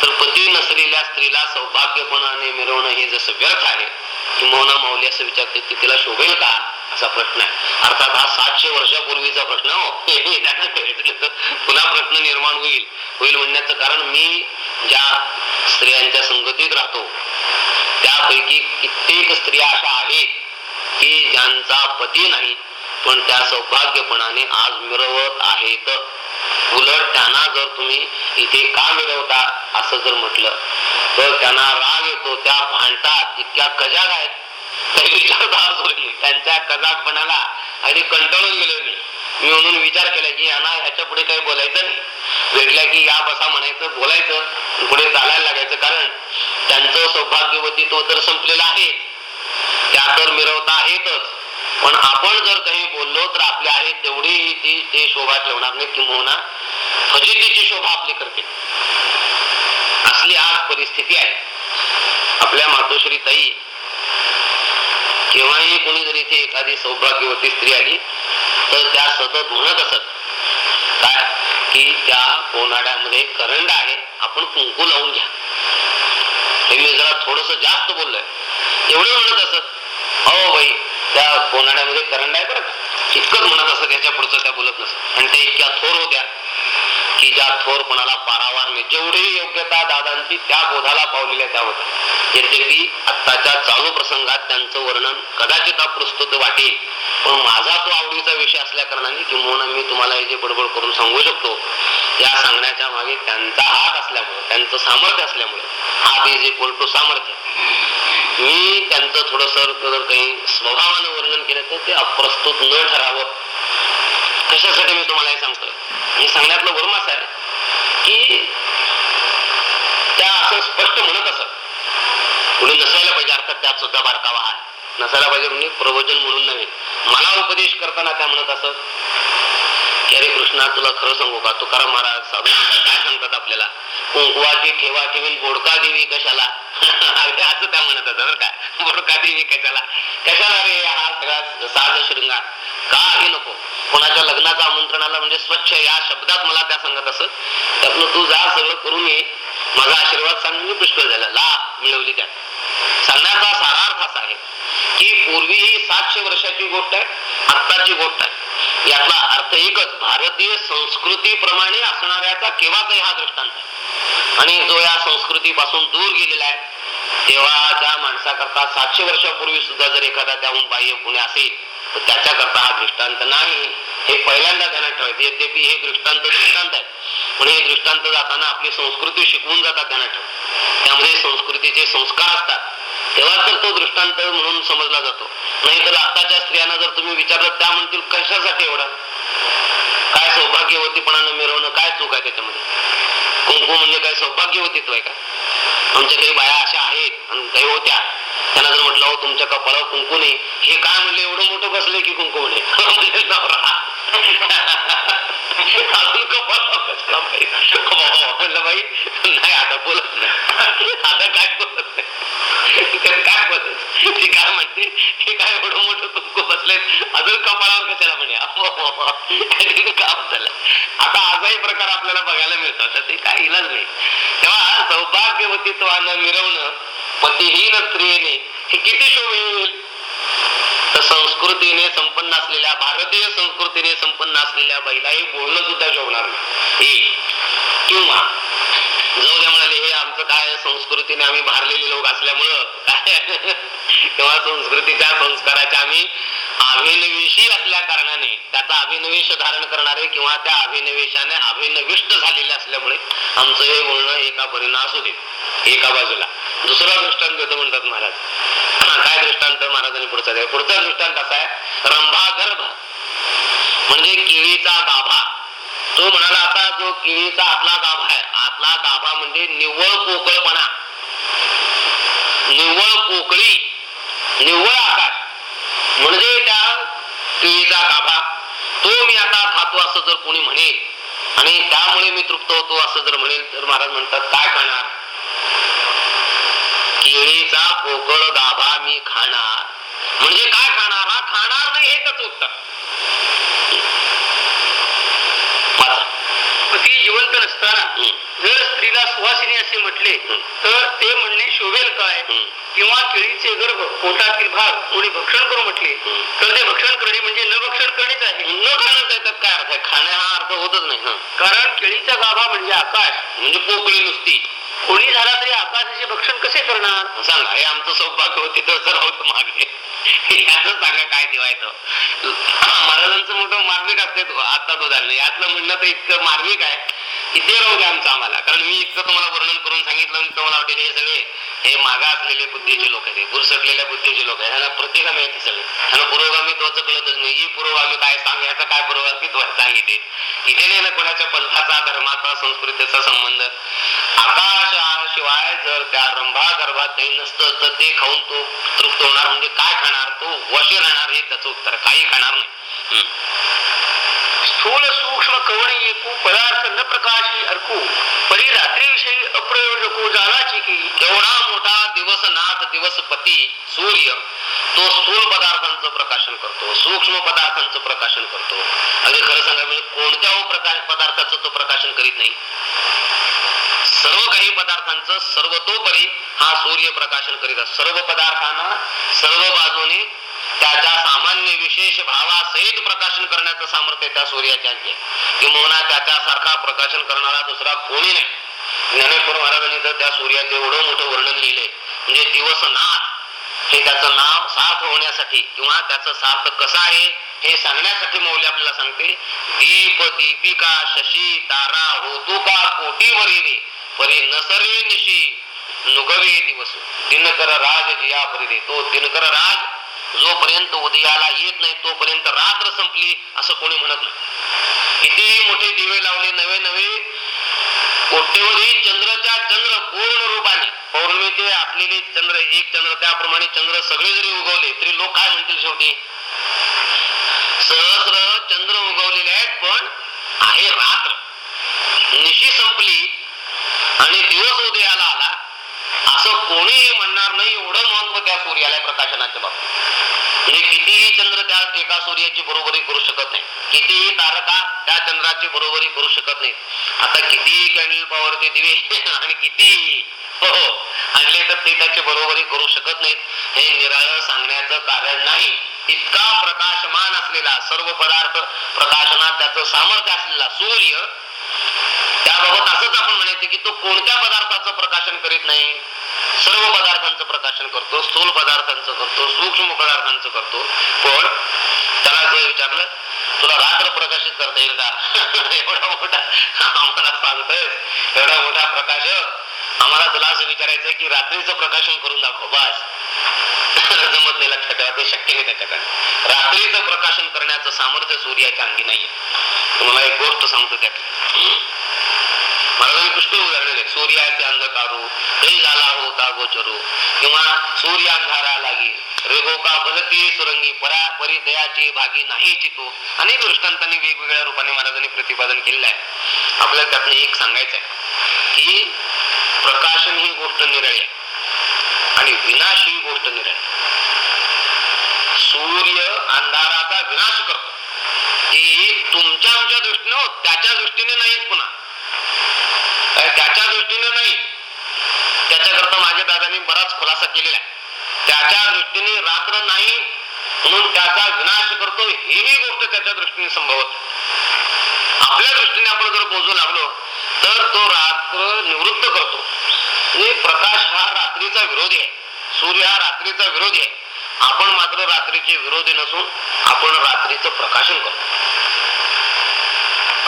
तर पती नसलेल्या स्त्रीला सौभाग्यपणाने मिरवणं हे जसं व्यर्थ आहे किंवा माऊली असं विचारते की तिला शोभेल का? असा प्रश्न आहे. अर्थात हा सातशे वर्षापूर्वीचा प्रश्न हो. पुन्हा प्रश्न निर्माण होईल. होईल म्हणण्याचं कारण मी ज्या स्त्रियांच्या संगतीत राहतो त्यापैकी कित्येक स्त्रिया अशा आहेत की ज्यांचा पती नाही पण त्या सौभाग्यपणाने आज मिरवत आहेत. उलट त्यांना जर तुम्ही इथे का मिळवता असं जर म्हटलं तर त्यांना राग येतो त्या भांडतात इतक्या कजाग आहेत. होईल त्यांच्या कजाकपणाला आणि कंटाळून गेलो मी. मी म्हणून विचार केला की यांना ह्याच्या पुढे काही बोलायचं नाही. भेटल्या की या बसा म्हणायचं. बोलायचं. पुढे चालायला लागायचं. कारण त्यांचं सौभाग्यवतीत्व तर संपलेला आहे. त्या तर मिरवता आहेतच. पण आपण जर काही बोललो तर आपल्या आहे तेवढी ती ते शोभा ठेवणार नाही. किंवा फजितीची शोभा आपली करते. असली आज परिस्थिती आहे. आपल्या मातोश्री ताई केव्हाही कुणी जरी इथे एखादी सौभाग्यवती स्त्री आली तर त्या सतत म्हणत असत काय? की त्या कोनाड्यामध्ये करंड आहे आपण कुंकू लावून घ्या. हे मी जरा थोडस जास्त बोललोय. एवढं म्हणत असत हो बाई त्या कोनाड्यामध्ये करंड आहे बरं का? इतकंच म्हणत असत त्याच्या पुढचं त्या बोलत नसत आणि त्या इतक्या थोर होत्या की ज्या थोरपणाला पारावार नाही. जेवढी योग्यता दादांची त्या बोधाला पावलेल्या त्या होत्या यद्यपि आत्ताच्या चालू प्रसंगात त्यांचं वर्णन कदाचित अप्रस्तुत वाटेल. पण माझा तो आवडीचा विषय असल्या कारणाने किंवा मी तुम्हाला हे जे बडबड करून सांगू शकतो या सांगण्याच्या मागे त्यांचा हात असल्यामुळे त्यांचं सामर्थ्य असल्यामुळे हात इज इक्वल टू सामर्थ्य. मी त्यांचं थोडस जर काही स्वभावानं वर्णन केलं तर ते अप्रस्तुत न ठरावं. कशासाठी मी तुम्हाला हे सांगतोय? हे सांगण्यातलं वरून आहे. की त्या असं स्पष्ट म्हणत असत. कुणी नसायला पाहिजे अर्थात त्यात सुद्धा बारकावा आहे. नसायला पाहिजे म्हणजे प्रवचन म्हणून नव्हे. मला उपदेश करताना त्या म्हणत असत की अरे कृष्णा तुला खरं सांगू का? तुकाराम महाराज साधू काय सांगतात आपल्याला? कुंकुवाची ठेवा ठेवीन बोडका देवी कशाला? अगदी असं त्या म्हणत असत बरं काय बोडका देवी कशाला? कशाला रे हा सगळा साध शृंगार? काही नको? कोणाच्या लग्नाचं आमंत्रणाला म्हणजे स्वच्छ या शब्दात मला त्या सांगत असत त्यातनं तू जा सगळं करून ये. माझा आशीर्वाद सांग मी पुष्कळ झाला. ला मिळवली त्यात. सांगण्याचा सारार्थ असा आहे की पूर्वी ही सातशे वर्षाची गोष्ट आहे आत्ताची गोष्ट आहे. यातला अर्थ एकच भारतीय संस्कृतीप्रमाणे असणाऱ्याचा केव्हाचाही हा दृष्टांत आहे? आणि जो या संस्कृतीपासून दूर गेलेला आहे तेव्हा त्या माणसाकरता सातशे वर्षापूर्वी सुद्धा जर एखादा त्याहून बाह्य पुणे असेल त्याच्याकरता हा दृष्टांत नाही. हे पहिल्यांदा ध्यानात ठेवायचं यद्यपि हे दृष्टांत दृष्टांत आहे पण हे दृष्टांत जाताना आपली संस्कृती शिकवून जातात ध्यानात ठेव त्यामध्ये संस्कृतीचे संस्कार असतात. तेव्हा तर तो दृष्टांत म्हणून समजला जातो. नाहीतर आताच्या स्त्रियांना जर तुम्ही विचारलं त्या म्हणतील कशासाठी एवढा? काय सौभाग्यवतीपणानं मिरवणं? काय चूक आहे त्याच्यामध्ये? कुंकू म्हणजे काय सौभाग्यवतीत्व आहे का? आमच्या काही बाया अशा आहेत आणि काही होत्या. त्यांना जर म्हटलं तुमच्या कपाळावर कुंकू नाही. हे काय म्हणले? एवढं मोठं बसले की कुंकू म्हणे म्हणजे अजून कपाळावर बाई? म्हणलं बाई. नाही आता बोलत नाही. आता काय बोलत नाही? काय बोलत ती काय म्हणते? हे काय एवढं मोठं कुंकू बसले अजून कपाळावर कशाला म्हणे? काम झालं. आता आजही प्रकार आपल्याला बघायला मिळतो तर ते काय इलाज नाही. तेव्हा सौभाग्यवतीत्वानं मिरवणं पतिहीन स्त्रियेने. हे किती शोभेल तर संस्कृतीने संपन्न असलेल्या भारतीय संस्कृतीने संपन्न असलेल्या बाईला हे बोलणं सुद्धा शोभणार नाही. हे किंवा जाऊ द्या म्हणाले हे आमचं काय संस्कृतीने आम्ही भारलेले लोक असल्यामुळं. काय किंवा संस्कृतीच्या संस्काराच्या आम्ही अभिनवेशी असल्या कारणाने त्याचा अभिनवेश धारण करणारे किंवा त्या अभिनवेशाने अभिनविष्ट झालेले असल्यामुळे आमचं हे बोलणं एका परिणाम असू दे एका बाजूला. दुसरा दृष्टांत देतो म्हणतात महाराज. काय दृष्टांत महाराजांनी पुढचा द्या पुढचा दृष्टांत असा आहे रंभा गर्भ. म्हणजे केळीचा गाभा. तो म्हणाला आता जो केळीचा आपला गाभा आहे आतला गाभा म्हणजे निव्वळ पोकळपणा. निव्वळ पोकळी निव्वळ आकाश म्हणजे त्या केळीचा गाभा तो मी आता खातो असं जर कोणी म्हणेल आणि त्यामुळे मी तृप्त होतो असं जर म्हणेल तर महाराज म्हणतात काय खाणार? केळीचा पोकळ गाभा मी खाणार. म्हणजे काय खाणार? हा खाणार नाही हे त्याच उत्तर वाचा. पती जिवंत नसताना. जर स्त्रीला सुवासिनी असे म्हटले. तर ते म्हणणे शोभेल काय. किंवा केळीचे गर्भ पोटातील भाग कोणी भक्षण करू म्हटले. तर ते भक्षण करणे म्हणजे न भक्षण करणेच आहे न खाणं त्याच्यात काय अर्थ आहे खाण्या हा अर्थ होतच नाही. कारण केळीचा गाभा म्हणजे आकाश म्हणजे पोकळी नुसती कोणी झाला तरी आकाशाचे भक्षण कसे करणार सांगा हे आमचं सौभाग्य होते तर होत मागे याच सांगा काय ठेवायचं? महाराजांचं मोठं मार्मिक असते आता तो झालं यातलं म्हणणं तर इतकं मार्मिक आहे. की ते राहू द्या आमचं आम्हाला. कारण मी इतकं तुम्हाला वर्णन करून सांगितलं तुम्हाला वाटेल हे सगळे. हे मागा असलेले बुद्धीचे लोक आहेत गुरसटलेल्या बुद्धीचे लोक आहेत ह्यांना प्रतिगामी आहेत हे सगळे. ह्यांना पुरोगामी कळतच नाही. ही पुरोगामी काय सांग याचा काय पुरोगामी सांगितले इथे? नाही ना कोणाच्या पंथाचा धर्माचा संस्कृतीचा संबंध? आकाश शिवाय जर त्या रंभा गर्भात काही नसतं तर ते खाऊन तो तृप्त होणार. म्हणजे काय खाणार? तो वशी राहणार हे त्याचं उत्तर. काही खाणार नाही. स्थूल सूक्ष्म कवणी एकू पदार्थ न प्रकाशी अर्कू परी रात्रीविषयी अप्रयोजको जाणाची की एवढा मोठा दिवस नाथ दिवस पती सूर्य तो स्थूल पदार्थांचं प्रकाशन करतो सूक्ष्म पदार्थांचं प्रकाशन करतो. अगदी खरं सांगा म्हणजे कोणत्या हो पदार्थाचं तो प्रकाशन करीत नाही? सर्व काही पदार्थांचं सर्वतोपरी हा सूर्य प्रकाशन करीत सर्व पदार्थांना सर्व बाजूने त्याच्या सामान्य विशेष भावासहित प्रकाशन करण्याचं सामर्थ्य त्या सूर्याच्या किंवा त्याच्यासारखा प्रकाशन करणारा दुसरा कोणी नाही. ज्ञानेश्वर महाराजांनी तर त्या सूर्याचे एवढं मोठं वर्णन लिहिले म्हणजे दिवसनाथ हे त्याचं नाव सार्थ होण्यासाठी किंवा त्याचं सार्थ कसं आहे हे सांगण्यासाठी मौली आपल्याला सांगते दीप दीपिका शशी तारा होतो कोटी कोटीवरी परी नसरे निशी नुगवे दिवस दिनकर राज जिया परी तो दिनकर राज जोपर्यंत उदयाला येत नाही तोपर्यंत रात्र संपली असं कोणी म्हणत नाही. कितीही मोठे दिवे लावले नवे नवे कोट्यवधी चंद्राच्या चंद्र पूर्ण रूपाने. पौर्णिमेचे असलेले चंद्र एक चंद्र त्याप्रमाणे चंद्र सगळे जरी उगवले तरी लोक काय म्हणतील शेवटी? सहस्र चंद्र उगवलेले आहेत पण आहे रात्र. निशी संपली आणि दिवस उदयाला आला. असं कोणीही म्हणणार नाही एवढं महत्त्व त्या सूर्याला प्रकाशनाच्या बाबतीत. म्हणजे कितीही चंद्र त्या एका सूर्याची बरोबरी करू शकत नाही. कितीही तारका त्या चंद्राची बरोबरी करू शकत नाही आता कितीही कॅन्डल पॉवरचे दिवे आणि कितीही हो आणले तर ते त्याची बरोबरी करू शकत नाहीत. हे निराळ सांगण्याचं कारण नाही. इतका प्रकाशमान असलेला सर्व पदार्थ प्रकाशनात त्याचं सामर्थ्य असलेला सूर्य त्याबाबत असंच आपण म्हणायचं की तो कोणत्या पदार्थाचं प्रकाशन करीत नाही? सर्व पदार्थांचं प्रकाशन करतो स्थूल पदार्थांचं करतो सूक्ष्म पदार्थांचं करतो. पण त्याला ते विचारलं तुला रात्र प्रकाशित करता येईल का? एवढा मोठा आम्हाला सांगतोय. एवढा मोठा प्रकाश आम्हाला तुला असं विचारायचं की रात्रीचं प्रकाशन करून दाखव बस. जमत नाही लक्षात ठेवा ते शक्य नाही त्याच्याकडे. रात्रीचं प्रकाशन करण्याचं सामर्थ्य सूर्याच्या अंगी नाहीये. तुम्हाला एक गोष्ट सांगतो त्यात. मला पुष्कळ उदाहरण सूर्याचे अंधकारू हे झाला होता गोचरू किंवा सूर्य अंधारा लागी. रेगोका भलती सुरंगी परा परिदयाची भागी नाही चितो. अनेक दृष्टांतांनी वेगवेगळ्या रूपाने महाराजांनी प्रतिपादन केलेलं आहे आपल्याला त्यातनं एक सांगायचं आहे की प्रकाशन ही गोष्ट निराळी आहे. आणि विनाश ही गोष्ट निराळी सूर्य अंधाराचा विनाश करतो. ती तुमच्या आमच्या दृष्टीनं त्याच्या दृष्टीने नाहीच पुन्हा. त्याच्या दृष्टीने नाही. त्याच्याकरता माझ्या दादानी बराच खुलासा केलेला आहे. त्याच्या दृष्टीने रात्र नाही म्हणून त्याचा विनाश करतो ही गोष्ट त्याच्या दृष्टीने संभवत. आपल्या दृष्टीने आपण जर बोजू लागलो तर तो रात्र निवृत्त करतो. म्हणजे प्रकाश हा रात्रीचा विरोधी आहे. सूर्य हा रात्रीचा विरोधी आहे. आपण मात्र रात्रीचे विरोधी नसून आपण रात्रीचं प्रकाशन करतो.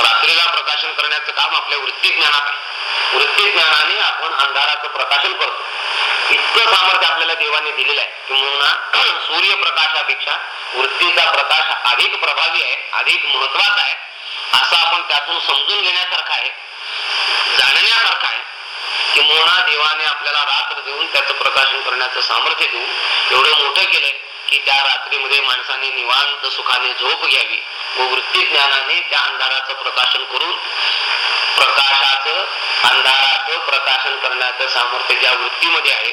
रात्रीला प्रकाशन करण्याचं काम आपल्या वृत्ती ज्ञानात आहे. वृत्ती ज्ञानाने आपण अंधाराचं प्रकाशन करतो. इतकं सामर्थ्य आपल्याला देवाने दिलेलं आहे किंवा सूर्यप्रकाशापेक्षा वृत्तीचा प्रकाश अधिक प्रभावी आहे अधिक महत्त्वाचा आहे असं आपण त्यातून समजून घेण्यासारखं आहे जाणण्यासारखं आहे किंवा देवाने आपल्याला रात्र देऊन त्याचं प्रकाशन करण्याचं सामर्थ्य देऊन एवढं मोठं केलंय. की त्या रात्रीमध्ये माणसाने निवांत सुखाने झोप घ्यावी. व वृत्ती ज्ञानाने त्या अंधाराचं प्रकाशन करून प्रकाशाचं अंधाराचं प्रकाशन करण्याचं सामर्थ्य ज्या वृत्तीमध्ये आहे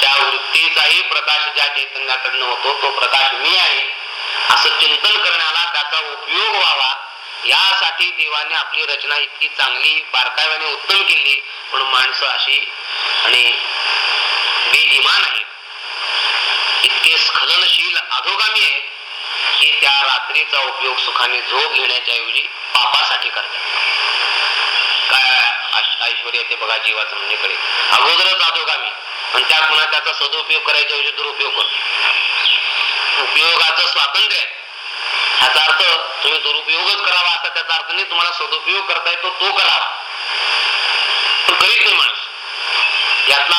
त्या वृत्तीचाही प्रकाश ज्या चैतन्याकडनं होतो तो प्रकाश मी आहे. असं चिंतन करण्याला त्याचा उपयोग व्हावा. यासाठी देवाने आपली रचना इतकी चांगली बारकाव्याने उत्तम केली. म्हणून माणसं अशी आणि बेईमान आहे स्खलनशील अधोगामी आहे की त्या रात्रीचा उपयोग सुखाने झोप घेण्याच्या ऐवजी पापासाठी करतात. काय ऐश- ऐश्वर्य ते बघा जीवाचं म्हणजे कडे. अगोदरच अधोगामी. आणि त्या पुन्हा त्याचा सदुपयोग करायच्या ऐवजी दुरुपयोग करतो. उपयोगाचं स्वातंत्र्य आहे. ह्याचा अर्थ तुम्ही दुरुपयोगच करावा असा त्याचा अर्थ नाही तुम्हाला सदुपयोग करता येतो तो करावा. पण करीत नाही माणूस. यातला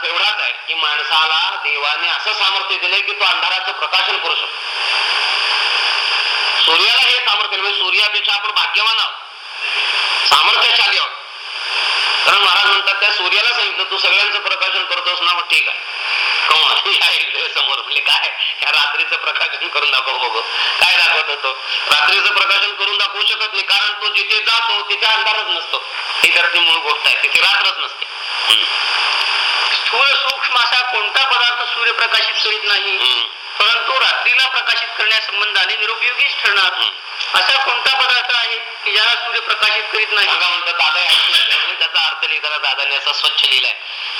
सारार्थ एवढाच आहे. की माणसाला देवाने असं सामर्थ्य दिलंय की तो अंधाराचं प्रकाशन करू शकतो. सूर्याला हे सामर्थ्य म्हणजे सूर्यापेक्षा आपण भाग्यवान आहोत. सामर्थ्यशाली आहोत. कारण महाराज म्हणतात त्या सूर्याला सांगितलं तू सगळ्यांचं प्रकाशन करतोस ना मग ठीक आहे. समोर म्हणजे काय? या रात्रीचं प्रकाशन करून दाखव बघ. काय दाखवत होतो? रात्रीचं प्रकाशन करून दाखवू शकत नाही कारण तो जिथे जातो तिथे अंधारच नसतो. ही तर ती मूळ गोष्ट आहे तिथे रात्रच नसते. स्थूल सूक्ष्म असा कोणता पदार्थ सूर्य प्रकाशित करीत नाही. परंतु रात्रीला प्रकाशित करण्यासंबंधाने निरुपयोगीच ठरणार. असा कोणता पदार्थ आहे की ज्याला सूर्य प्रकाशित करीत नाही सांगा म्हणतात दादा त्याचा अर्थ लिहिताना दादाने असा स्वच्छ लिहिलाय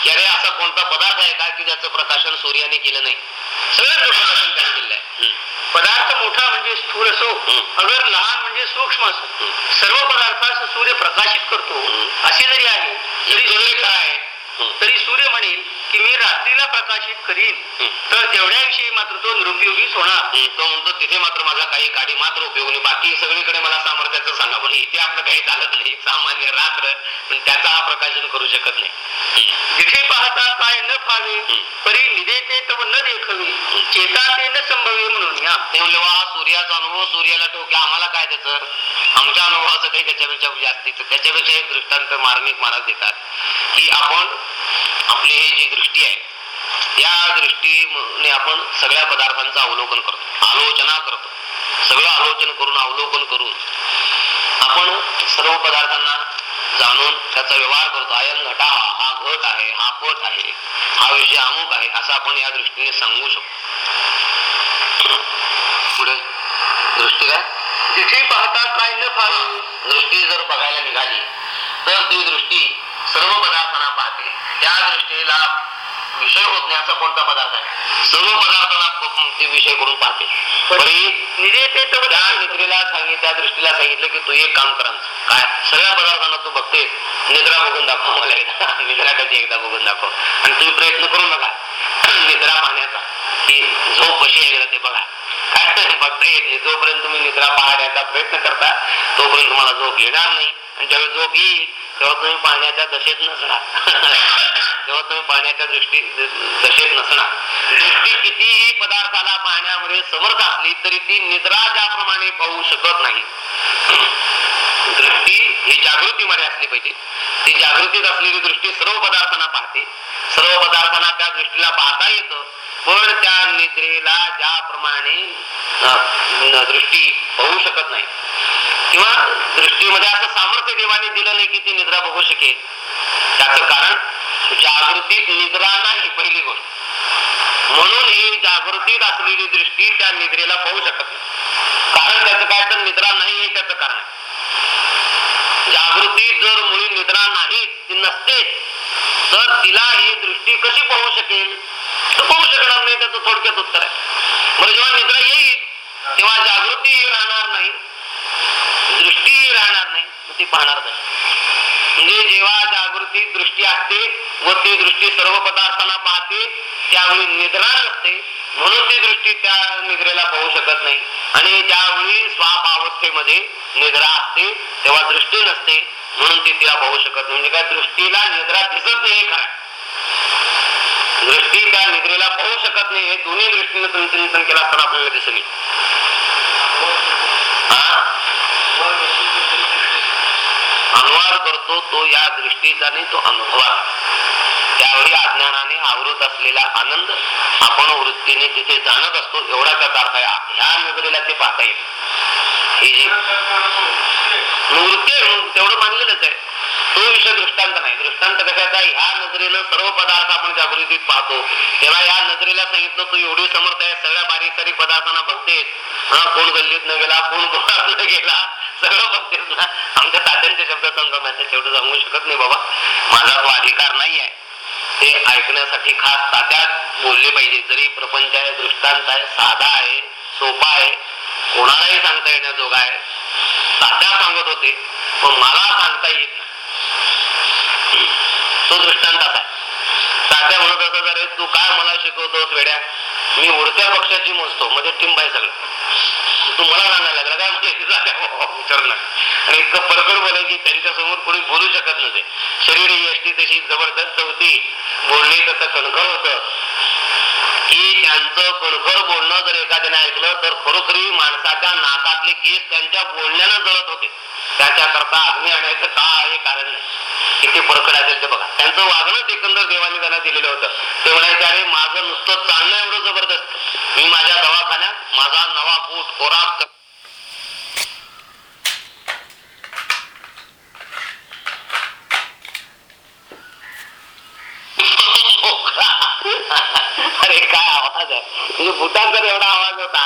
की अरे असा कोणता पदार्थ आहे का की ज्याचं प्रकाशन सूर्याने केलं नाही सगळ्यांचं प्रकाशन त्याने केलंय हम्म. पदार्थ मोठा म्हणजे स्थूल असो. अगर लहान म्हणजे सूक्ष्म असो. सर्व पदार्थास सूर्य प्रकाशित करतो. असे जरी आहे तरी काय आहे? तरी सूर्य म्हणेल की मी रात्रीला प्रकाशित करीन. तर तेवढ्याविषयी मात्र तो निरुपयोगीच होणार. तो म्हणतो तिथे मात्र माझा काही काडी मात्र उपयोग नाही. बाकी सगळीकडे मला सामर्थ्याचं सांगा. पण इथे आपलं काही चालत नाही. सामान्य रात्र पण त्याचा हा प्रकाशन करू शकत नाही. जिथे पाहता काय न फावे. परी निदेते तव न देखवे. चेता ते न संभवे म्हणून या. ते म्हणले वा सूर्याचा अनुभव सूर्याला ठोके आम्हाला काय त्याचं? आमच्या अनुभवाचं काही त्याच्यापेक्षा जास्तीच. त्याच्यापेक्षा एक दृष्टांत मार्मिक महाराज देतात. की आपण आपली ही जी दृष्टी आहे. या दृष्टीने आपण सगळ्या पदार्थांचं अवलोकन करतो. आलोचना करतो. सगळं आलोचन करून अवलोकन करून आपण सर्व पदार्थांना जाणून त्याचा व्यवहार करतो. आयन घटा हा घट आहे हा पट आहे हा विषय अमुक आहे असं आपण या दृष्टीने सांगू शकतो. पुढे. दृष्टी काय? जिथे पाहता काय न फावे दृष्टी जर बघायला निघाली तर ती दृष्टी सर्व पदार्थांना पाहते. त्या दृष्टीला विषय होत नाही असा कोणता पदार्थ आहे? सर्व पदार्थांना प- ती विषय करून पाहते निद्रेला सांगित त्या दृष्टीला सांगितलं की तू एक काम कर. काय? सगळ्या पदार्थांना तू बघतेस निद्रा बघून दाखव मला एकदा. निद्रा कधी एकदा बघून दाखव. आणि तुम्ही प्रयत्न करू नका. निद्रा पाहण्याचा. की झोप कशी आहे ते बघा. काय? बघता येत नाही. जोपर्यंत तुम्ही निद्रा पाहण्याचा प्रयत्न करता तोपर्यंत तुम्हाला झोप येणार नाही. आणि ज्यावेळी झोप येईल तेव्हा तुम्ही पाण्याच्या दशेत नसणार तेव्हा तुम्ही पाण्याच्या दृष्टी दशेत नसणार दृष्टी कितीही पदार्थाला पाहण्यामध्ये समर्थ असली तरी ती निद्रा ज्याप्रमाणे पाहू शकत नाही. दृष्टी ही जागृतीमध्ये असली पाहिजे. ती जागृतीत असलेली दृष्टी सर्व पदार्थांना पाहते. सर्व पदार्थांना त्या दृष्टीला पाहता येतं पण त्या निद्रेला ज्याप्रमाणे दृष्टी पाहू शकत नाही. किंवा दृष्टीमध्ये असं सामर्थ्य देवाने दिलं नाही की ती निद्रा बघू शकेल. त्याचं कारण जागृतीत निद्रा नाही पहिली गोष्ट. म्हणून ही जागृतीत असलेली दृष्टी त्या निद्रेला पाहू शकत नाही. कारण त्याचं काय तर निद्रा नाही हे त्याचं कारण जागृती जर मुली निद्रा नाही ती नसते तर तिला ही दृष्टी कशी पाहू शकेल? तर पाहू शकणार नाही त्याचं थोडक्यात उत्तर आहे. म्हणजे जेव्हा निद्रा येईल तेव्हा जागृती राहणार नाही. दृष्टी राहणार नाही ती पाहणार नाही. म्हणजे जेव्हा जागृती दृष्टी असते व ती दृष्टी सर्व पदार्थांना पाहते त्यावेळी निद्रा नसते म्हणून ती दृष्टी त्या निद्रेला पाहू शकत नाही. आणि ज्यावेळी स्वाप अवस्थेमध्ये निद्रा असते तेव्हा दृष्टी नसते म्हणून ती तिला पाहू शकत नाही. म्हणजे काय? दृष्टीला निद्रा दिसत नाही हे खरं. दृष्टी त्या निद्रेला पाहू शकत नाही हे दोन्ही दृष्टीने तुम्ही चिंतन केलं असताना आपल्याला दिसून येईल हा? अनुवाद करतो तो या दृष्टीचा नाही तो अनुभवाचा त्यावेळी अज्ञानाने आवृत असलेला आनंद आपण वृत्तीने तिथे जाणत असतो एवढा त्याचा अर्थ आहे ह्या नजरेला ते पाहता येईल. ही जी वृत्ती म्हणून तेवढं मानलेलंच आहे. तो विषय दृष्टांत नाही. दृष्टांत कशाचा ह्या नजरेनं सर्व पदार्थ आपण जागृतीत पाहतो. तेव्हा या नजरेला सांगितलं तू एवढी समर्थ आहे सगळ्या बारीक सारीक पदार्थांना बघतेस. हा कोण गल्लीत न गेला कोण गोळात न गेला आमच्या तात्यांच्या शब्दात संगमाच्या तेवढं सांगू शकत नाही बाबा. माझा तो अधिकार नाही आहे. ते ऐकण्यासाठी खास तात्यात बोलले पाहिजे. जरी प्रपंच आहे दृष्टांत आहे साधा आहे सोपा आहे कोणालाही सांगता येण्याजोगा आहे. तात्या सांगत होते पण मला सांगता येत नाही. तो दृष्टांत आता आहे. तात्या म्हणत असं अरे तू काय मला शिकवतोस वेड्या? मी उडत्या पक्षाची मोजतो. मध्ये टिंबाय आहे सगळं. तू मला सांगायला लागला. काय म्हणजे विचारलं आणि इतकं परकड बोलायची त्यांच्यासमोर कोणी बोलू शकत नव्हते. शरीर ही यष्टी तशी जबरदस्त होती. बोलणे तसं कणखर होत. की त्यांचं कणखर बोलणं जर एखाद्याने ऐकलं तर खरोखरी माणसाच्या नाकातले केस त्यांच्या बोलण्यानं जळत होते. त्याच्याकरता अग्नी आणायचं का हे कारण नाही. किती परकड असेल ते बघा. त्यांचं वागणंच एकंदर देवाने त्यांना दिलेलं होतं. ते म्हणायचं अरे माझं नुसतं चालणं एवढं जबरदस्त. मी माझ्या दवाखान्यात माझा नवा बूट खोराक अरे काय आवाज आहे? म्हणजे बुटात जर एवढा आवाज होता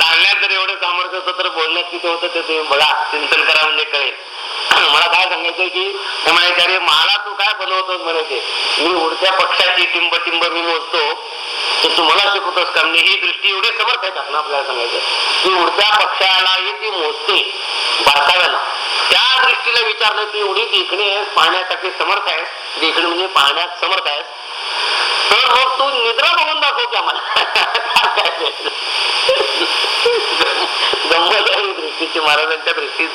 चालण्यात जर एवढं सामर्थ्य होतं तर बोलण्यात किती होतं ते तुम्ही बघा. चिंतन करा म्हणजे कळेल. मला काय सांगायचं की ते म्हणायचे अरे मला तू काय बनवतोस म्हणायचे मी उडत्या पक्षाची टिंब टिंब मी मोजतो तर तुम्हाला शिकवतोस का? म्हणजे ही दृष्टी एवढी समर्थ आहे का? ना आपल्याला सांगायचं की उडत्या पक्षालाही ती मोजते बारकाव्याला त्या दृष्टीला विचारलं की एवढी देखणी आहेस पाहण्यासाठी समर्थ आहेस? देखणी म्हणजे पाहण्यात समर्थ आहेस? तर मग तू निद्रा बघून दाखव की आम्हाला. गंमत दृष्टीची महाराजांच्या दृष्टीत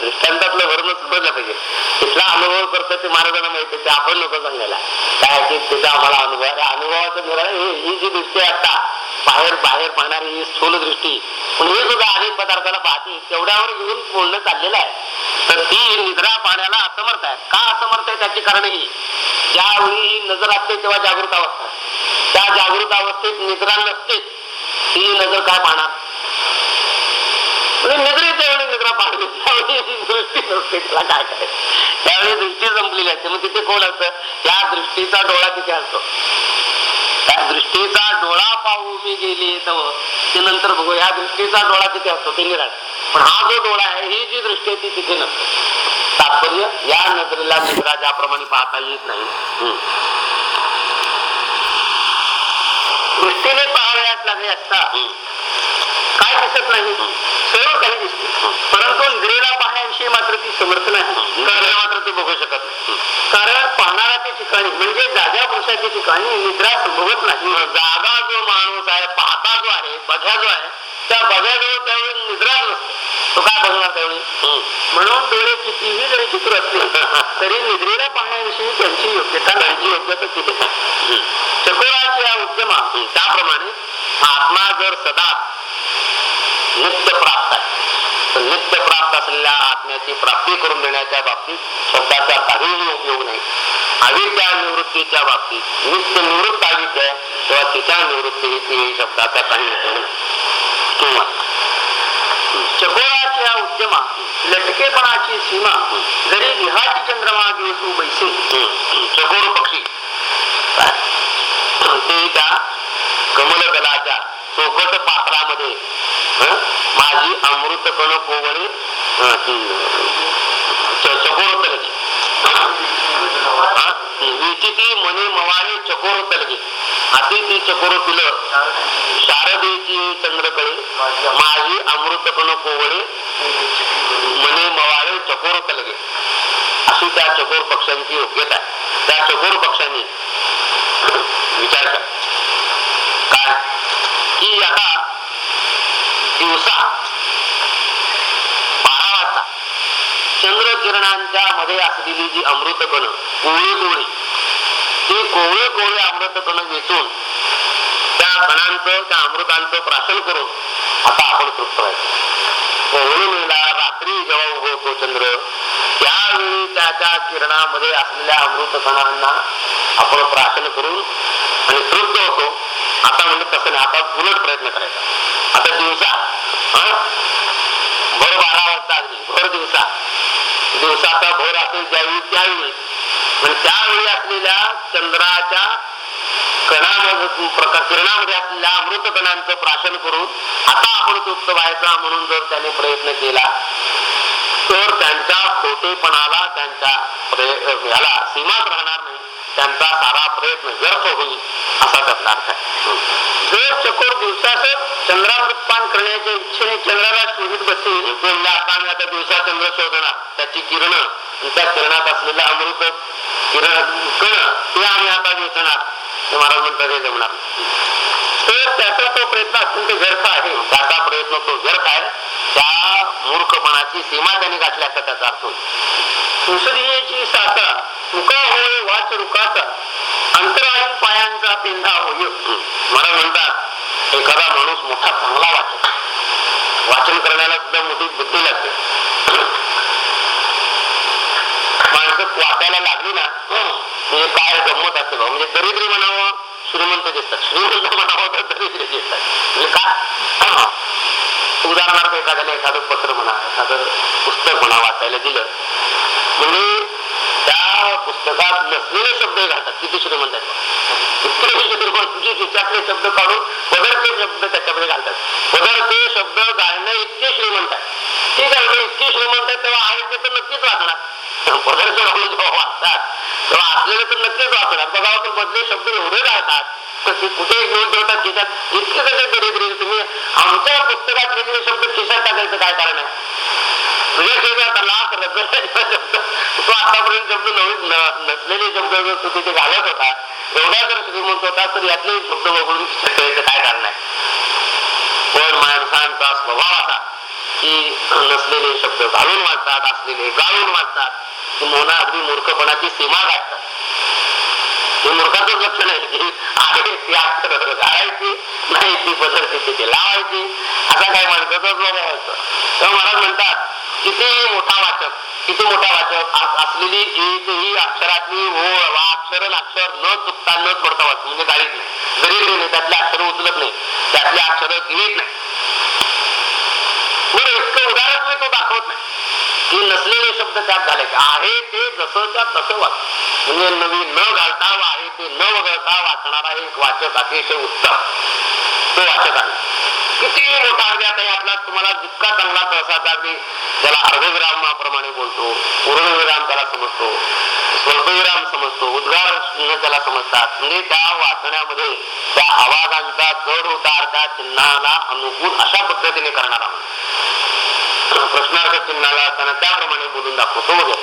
दृष्टांतातलं वर्ण सुधारलं पाहिजे. तिथला अनुभव करतो ते महाराजांना माहिती आहे, ते आपण नको सांगायला. काय की आम्हाला अनुभव आहे. अनुभवाचं निराळ ही जी दृष्टी आहे आता बाहेर बाहेर पाहणारी ही स्थूल दृष्टी. पण हे सुद्धा अनेक पदार्थाला पाहते तेवढ्यावर घेऊन बोलणं चाललेलं आहे. तर ती निद्रा पाहण्याला असमर्थ आहे. का असमर्थ आहे त्याची कारण ही? ज्यावेळी ही नजर असते तेव्हा जागृत अवस्था. त्या जागृत अवस्थेत निद्रा नसतेच. ही नजर काय पाहणार? म्हणजे निद्रेच्या वेळी निद्रा पाहते त्यावेळी दृष्टी नसते तिला काय काय त्यावेळी दृष्टी संपलेली असते. मग तिथे कोण असतं? त्या दृष्टीचा डोळा तिथे असतो. त्या दृष्टीचा डोळा पाहू मी गेली तर ते नंतर बघू. ह्या दृष्टीचा डोळा तिथे असतो. ते निराळ पण हा जो डोळा आहे ही जी दृष्टी आहे ती तिथे नसते. तात्पर्य या नजरेला नजरा ज्याप्रमाणे पाहता येत नाही. दृष्टीने पाहण्यात लागले असता. काय दिसत नाही. सर्व काही दिसते. परंतु इंद्रियला पाहण्याविषयी मात्र ती समर्थ नाही. मात्र ते बघू शकत नाही. कारण पाहणाऱ्याच्या ठिकाणी म्हणजे जाग्या पुरुषाच्या ठिकाणी निद्रा संभवत नाही. जागा जो माणूस आहे पाहता जो आहे बघ्या जो आहे त्या बघ्याजवळ त्यावेळी निद्राच नसते. तो काय बघणार त्यावेळी? म्हणून डोळे कितीही जरी चित्र असले तरी निद्रेला पाहण्याविषयी त्यांची योग्यता त्यांची योग्यता तिथे नाही. चकोराची या उद्यमा. त्याप्रमाणे आत्मा जर सदा नित्य प्राप्त आहे नित्य प्राप्त असलेल्या आत्म्याची प्राप्ती करून देण्याच्या बाबतीत शब्दाचा काहीही उपयोग नाही. अविद्या निवृत्तीच्या बाबतीत नित्य निवृत्त अविद्या तेव्हा तिच्या निवृत्ती शब्दाचा काही उपयोग नाही. किंवा चकोराची उद्यमा लटकेपणाची सीमा जरी विहाटी चंद्रमा घेऊ बैसे. चकोर पक्षी. ते त्या कमलदलाच्या चोकट पात्रामध्ये माझी अमृत कण कोवळे हं, चकोर विचिती मने मवाळे चकोर तलगे अति ती चकोर तिल. शारदेची चंद्रकळे. माझी अमृतपण कोवळे. मने मवाळे चकोर तलगे अशी त्या चकोर पक्षांची योग्यता त्या चकोर पक्षांनी विचार कर. काय? की आता दिवसा बारा वाजता चंद्र किरणांच्या मध्ये असलेली जी अमृत कण कोवळी कोवळी ती कोवळे कोवळे अमृत कण वेचून त्या कणांचं त्या अमृतांचं प्राशन करून आता आपण तृप्त पौर्णिमेला रात्री जेव्हा उगवतो चंद्र त्यावेळी त्याच्या किरणामध्ये असलेल्या अमृत कणांना आपण प्राशन करून आणि तृप्त होतो. आता म्हणजे तसं नाही आता उलट प्रयत्न करायचा. आता दिवसा भर बारा वाजता अगदी भर दिवसा. दिवसाचा भर असेल ज्यावेळी त्यावेळी. पण त्यावेळी असलेल्या चंद्राच्या प्रका- किरणामध्ये असलेल्या अमृत कणांचं प्राशन करून आता आपण तृप्त व्हायचा म्हणून जर त्याने प्रयत्न केला तर त्यांच्या खोटेपणाला त्यांच्या प्रय- याला सीमाच राहणार नाही. त्यांचा सारा प्रयत्न व्यर्थ होईल असा त्यातला अर्थ आहे. जर चकोर दिवसाच चंद्रामृतपान करण्याच्या इच्छेने चंद्राला शोधित बसेल म्हणजे आता आम्ही आता दिवसा चंद्र शोधणार त्याची किरण त्या किरणात असलेलं अमृत किरण कण ते आम्ही आता वेचणार ते महाराज म्हणतात हे जमणार तर त्याचा तो प्रयत्न अत्यंत व्यर्थ आहे. त्याचा प्रयत्न तो व्यर्थ आहे. त्या मूर्खपणाची सीमा त्यांनी गाठल्याचा त्याचा अर्थ होईल. संसदीयची साता तुका होय वाच रुकाचा. अंतराळी पायांचा पिंधा होय मला म्हणतात एखादा माणूस मोठा चांगला वाचक वाचन करण्याला सुद्धा मोठी बुद्धी लागते. माणसं वाचायला लागली ना म्हणजे काय गंमत असते बा म्हणजे दरिद्री म्हणावं श्रीमंत दिसतात. श्रीमंत म्हणावं तर दरिद्री दिसतात. म्हणजे का? उदाहरणार्थ एखाद्याला एखादं पत्र म्हणा एखादं पुस्तक म्हणा वाचायला दिलं. म्हणजे पुस्तकात नसलेले शब्द घालतात. किती श्रीमंत म्हणतात. बा. इतके म्हणजे शब्द काढून पदार्थ शब्द त्याच्यामध्ये घालतात. पदार्थ शब्द घालणं इतके श्रीमंत आहे ते आहे इतके श्रीमंत आहे तेव्हा आहे ते तर नक्कीच वाचणार. पदार्थ म्हणजे घालून जेव्हा वाचतात तेव्हा असलेले तर नक्कीच वाचणार. बघा तर मधले शब्द एवढे घालतात तर ते कुठे घेऊन ठेवतात खिशात. इतके कसे दरिद्री तुम्ही आमच्या पुस्तकात लिहिलेले शब्द खिशात टाकायचं काय कारण आहे? तुझ्या लाख तो आतापर्यंत शब्द नवीन नसलेले शब्द जर तू तिथे घालत होता एवढा जर श्रीमंत होता तर यातले शब्द वगळून ठेवायचं काय कारण आहे पण माणसांचा स्वभाव असा की नसलेले शब्द घालून वाचतात असलेले गाळून वाचतात की मोना अगदी मूर्खपणाची सीमा गाठतात हे मूर्खाचं लक्षण आहे की आहे ती अक्षर गाळायची नाही ती पद्धती तिथे लावायची असा काय माणसाचा स्वभाव असतो तेव्हा महाराज म्हणतात किती मोठा वाचक किती मोठा वाचक असलेली एकही अक्षरातली ओळ वा अक्षर अक्षर न चुकता न पडता वाचतो म्हणजे गाडीत नाही. जरी गेले त्यातले अक्षर उचलत नाही त्यातले अक्षर घेत नाही. बरं इतकं उदाहरण तुम्ही तो दाखवत नाही. ती नसलेले शब्द त्यात घालायचे. आहे ते जसंच्या तसं वाच. म्हणजे नवीन न घालता व आहे ते न वगळता वाचणारा एक वाचक अतिशय उत्तम. तो वाचक आहे. किती मोठा अगदी आता आपला. तुम्हाला जितका चांगला प्रसाद अगदी त्याला अर्धविरामाप्रमाणे बोलतो. पूर्णविराम त्याला समजतो. स्वल्पविराम समजतो. उद्गार त्याला समजतात. म्हणजे त्या वाचण्यामध्ये त्या आवाजांचा चढ उतार त्या चिन्हाला अनुकूल अशा पद्धतीने करणारा माणूस. प्रश्नार्थ चिन्हाला असताना त्याप्रमाणे बोलून दाखवतो. हो, हो.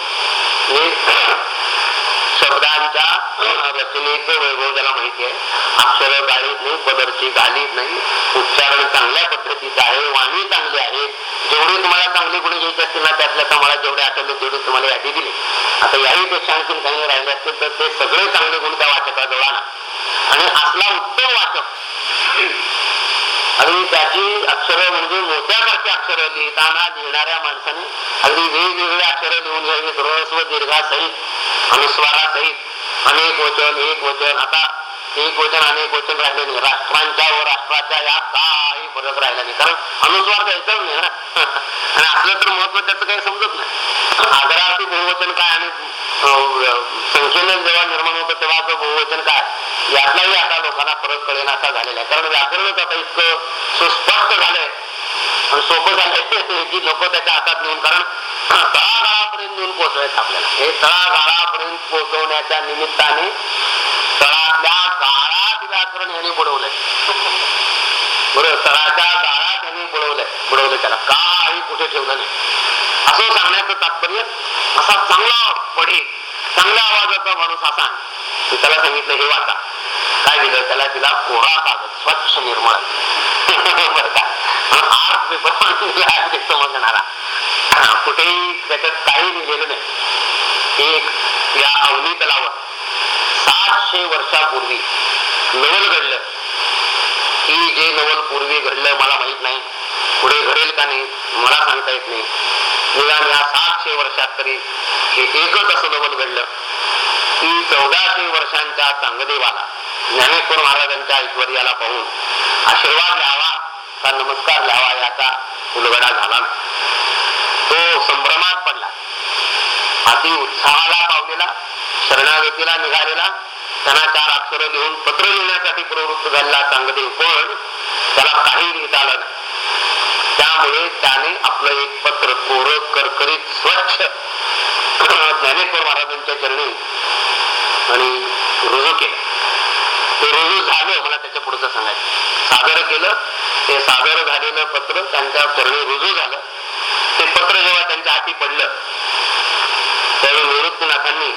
वगैरे शब्दांच्या रचनेचं वैभव त्याला माहिती आहे. अक्षर गाळीत नाही पदरची घालीत नाही. उच्चारण चांगल्या पद्धतीचं आहे वाणी चांगली आहे. जेवढे तुम्हाला चांगले गुण घ्यायचे असतील ना त्यातल्या तुम्हाला जेवढे आठवले तेवढे तुम्हाला यादी दिली. आता याही पेक्षा आणखी काही राहिले असतील तर ते सगळे चांगले गुण त्या वाचकाजवळ आणा. आणि असला उत्तम वाचक आणि त्याची अक्षरं म्हणजे मोत्यासारखी अक्षरं लिहिताना लिहिणाऱ्या माणसाने अगदी वेगवेगळे अक्षरं लिहून घ्यावी ह्रस्व दीर्घासहित अनुस्वारासहित अनेक वचन एक वचन. आता एक वचन आणि एक वचन राहिलं नाही राष्ट्रांच्या व राष्ट्राच्या या काही फरक राहिला नाही कारण अनुस्वार द्यायचाच नाही ना आणि आपलं तर महत्त्व त्याचं काही समजत नाही आदरार्थी बहुवचन काय आणि अं, संख्येनं जेव्हा निर्माण होतं तेव्हाच बहुवचन काय यातलाही आता लोकांना फरक कळेन असा झालेला आहे. कारण व्याकरणच आता इतकं सुस्पष्ट झालंय आणि सोपं झालंय की लोक त्याच्या हातात नेऊन कारण तळागाळापर्यंत नेऊन पोहोचवायचं आपल्याला हे तळागाळापर्यंत पोहोचवण्याच्या निमित्ताने त्या काळात व्याकरण यांनी बुडवलंय. बरोबर सराच्या काळात यांनी बुडवलंय. बुडवलं त्याला. काही कुठे ठेवलं नाही. असं सांगण्याचं तात्पर्य असा चांगला पढे चांगल्या आवाजाचा माणूस असा तू त्याला सांगितलं हे वाचा. काय दिलं त्याला दिला कोरा कागद स्वच्छ निर्मळ. आर्ट पेपर समजणारा. कुठेही त्याच्यात काही लिहिलेलं नाही. एक या अवनी तलावर. सातशे वर्षापूर्वी नवल घडलं. की जे नवल पूर्वी घडलं मला माहीत नाही. पुढे घडेल का नाही मला सांगता येत नाही. निदान या सातशे वर्षात तरी हे एकच असं नवल घडलं. की चौदाशे वर्षांच्या चांगदेवाला ज्ञानेश्वर महाराजांच्या ऐश्वर्याला पाहून आशीर्वाद द्यावा का नमस्कार द्यावा याचा उलगडा झाला तो संभ्रमात पडला. अति उत्साहाला पावलेला शरणागतीला निघालेला त्यांना चार अक्षर लिहून पत्र लिहिण्यासाठी प्रवृत्त झालेला चांगदेव पण त्याला काही लिहिता आलं नाही. त्यामुळे त्याने आपलं एक पत्र कोर करकरीत स्वच्छ ज्ञानेश्वर महाराजांच्या चरणी आणि रुजू केलं. ते रुजू झालं मला त्याच्या पुढचं सांगायचं. सादर केलं ते सादर झालेलं पत्र त्यांच्या चरणी रुजू झालं. ते पत्र जेव्हा त्यांच्या हाती पडलं त्यावेळी निवृत्तीनाथांनी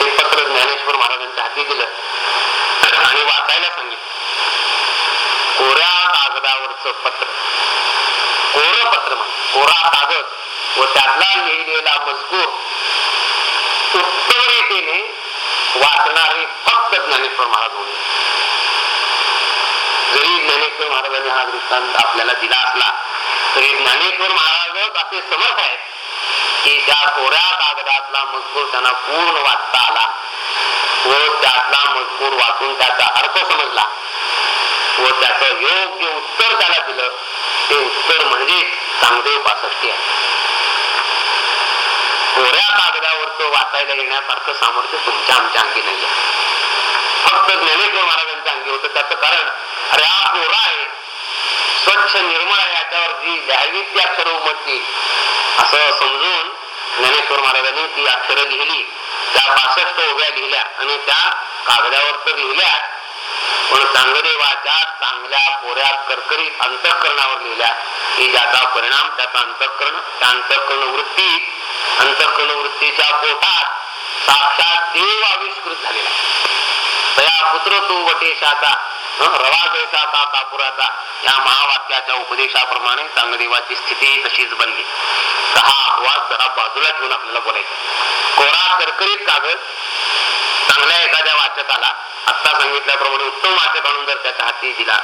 ते पत्र ज्ञानेश्वर महाराजांच्या हाती दिलं आणि वाचायला सांगितलं. कोऱ्या कागदावरच पत्र. कोर पत्र म्हण. कोरा कागद व त्यातला लिहिलेला मजकूर उत्तम रीतीने वाचणारे फक्त ज्ञानेश्वर महाराज होते. जरी ज्ञानेश्वर महाराजांनी हा दृष्टांत आपल्याला दिला असला तरी ज्ञानेश्वर महाराजच असे समर्थ आहेत. की त्या कोऱ्या कागदातला मजकूर त्यांना पूर्ण वाचता आला व त्यातला मजकूर वाचून त्याचा अर्थ समजला व त्याच योग्य उत्तर त्याला दिलं. ते उत्तर म्हणजे चांगदेव पासष्टी आहे. कोऱ्या कागदावरचं वाचायला येण्यासारखं सामर्थ्य तुमच्या आमच्या अंगी नाही फक्त ज्ञानेश्वर महाराजांच्या अंगी होतं. त्याचं कारण अरे हा कोरा आहे. स्वच्छ निर्मळ आहे याच्यावर जी लिहावी त्या सर्व मती असं समजून ज्ञानेश्वर महाराजांनी ती अक्षरं लिहिली. त्या पासष्ट उभ्या लिहिल्या आणि त्या कागदावर तर लिहिल्या. पण चांगदेवाच्या चांगल्या पोऱ्या करकरी अंतःकरणावर लिहिल्या की ज्याचा परिणाम त्याचा अंतःकरण त्या अंतःकरण वृत्ती अंतःकरण वृत्तीच्या पोटात साक्षात देव आविष्कृत झालेला तया पुत्र तू वटेशाचा रवा जैसा का कापुराचा या महावाक्याच्या उपदेशाप्रमाणे चांगदेवाची स्थिती तशीच बनली. हा अपवाद जरा बाजूला ठेवून आपल्याला बोलायचं. कोरा करकरीत कागद. चांगल्या एखाद्या वाचकाला आत्ता सांगितल्याप्रमाणे उत्तम वाचक आणून जर त्याच्या हाती दिला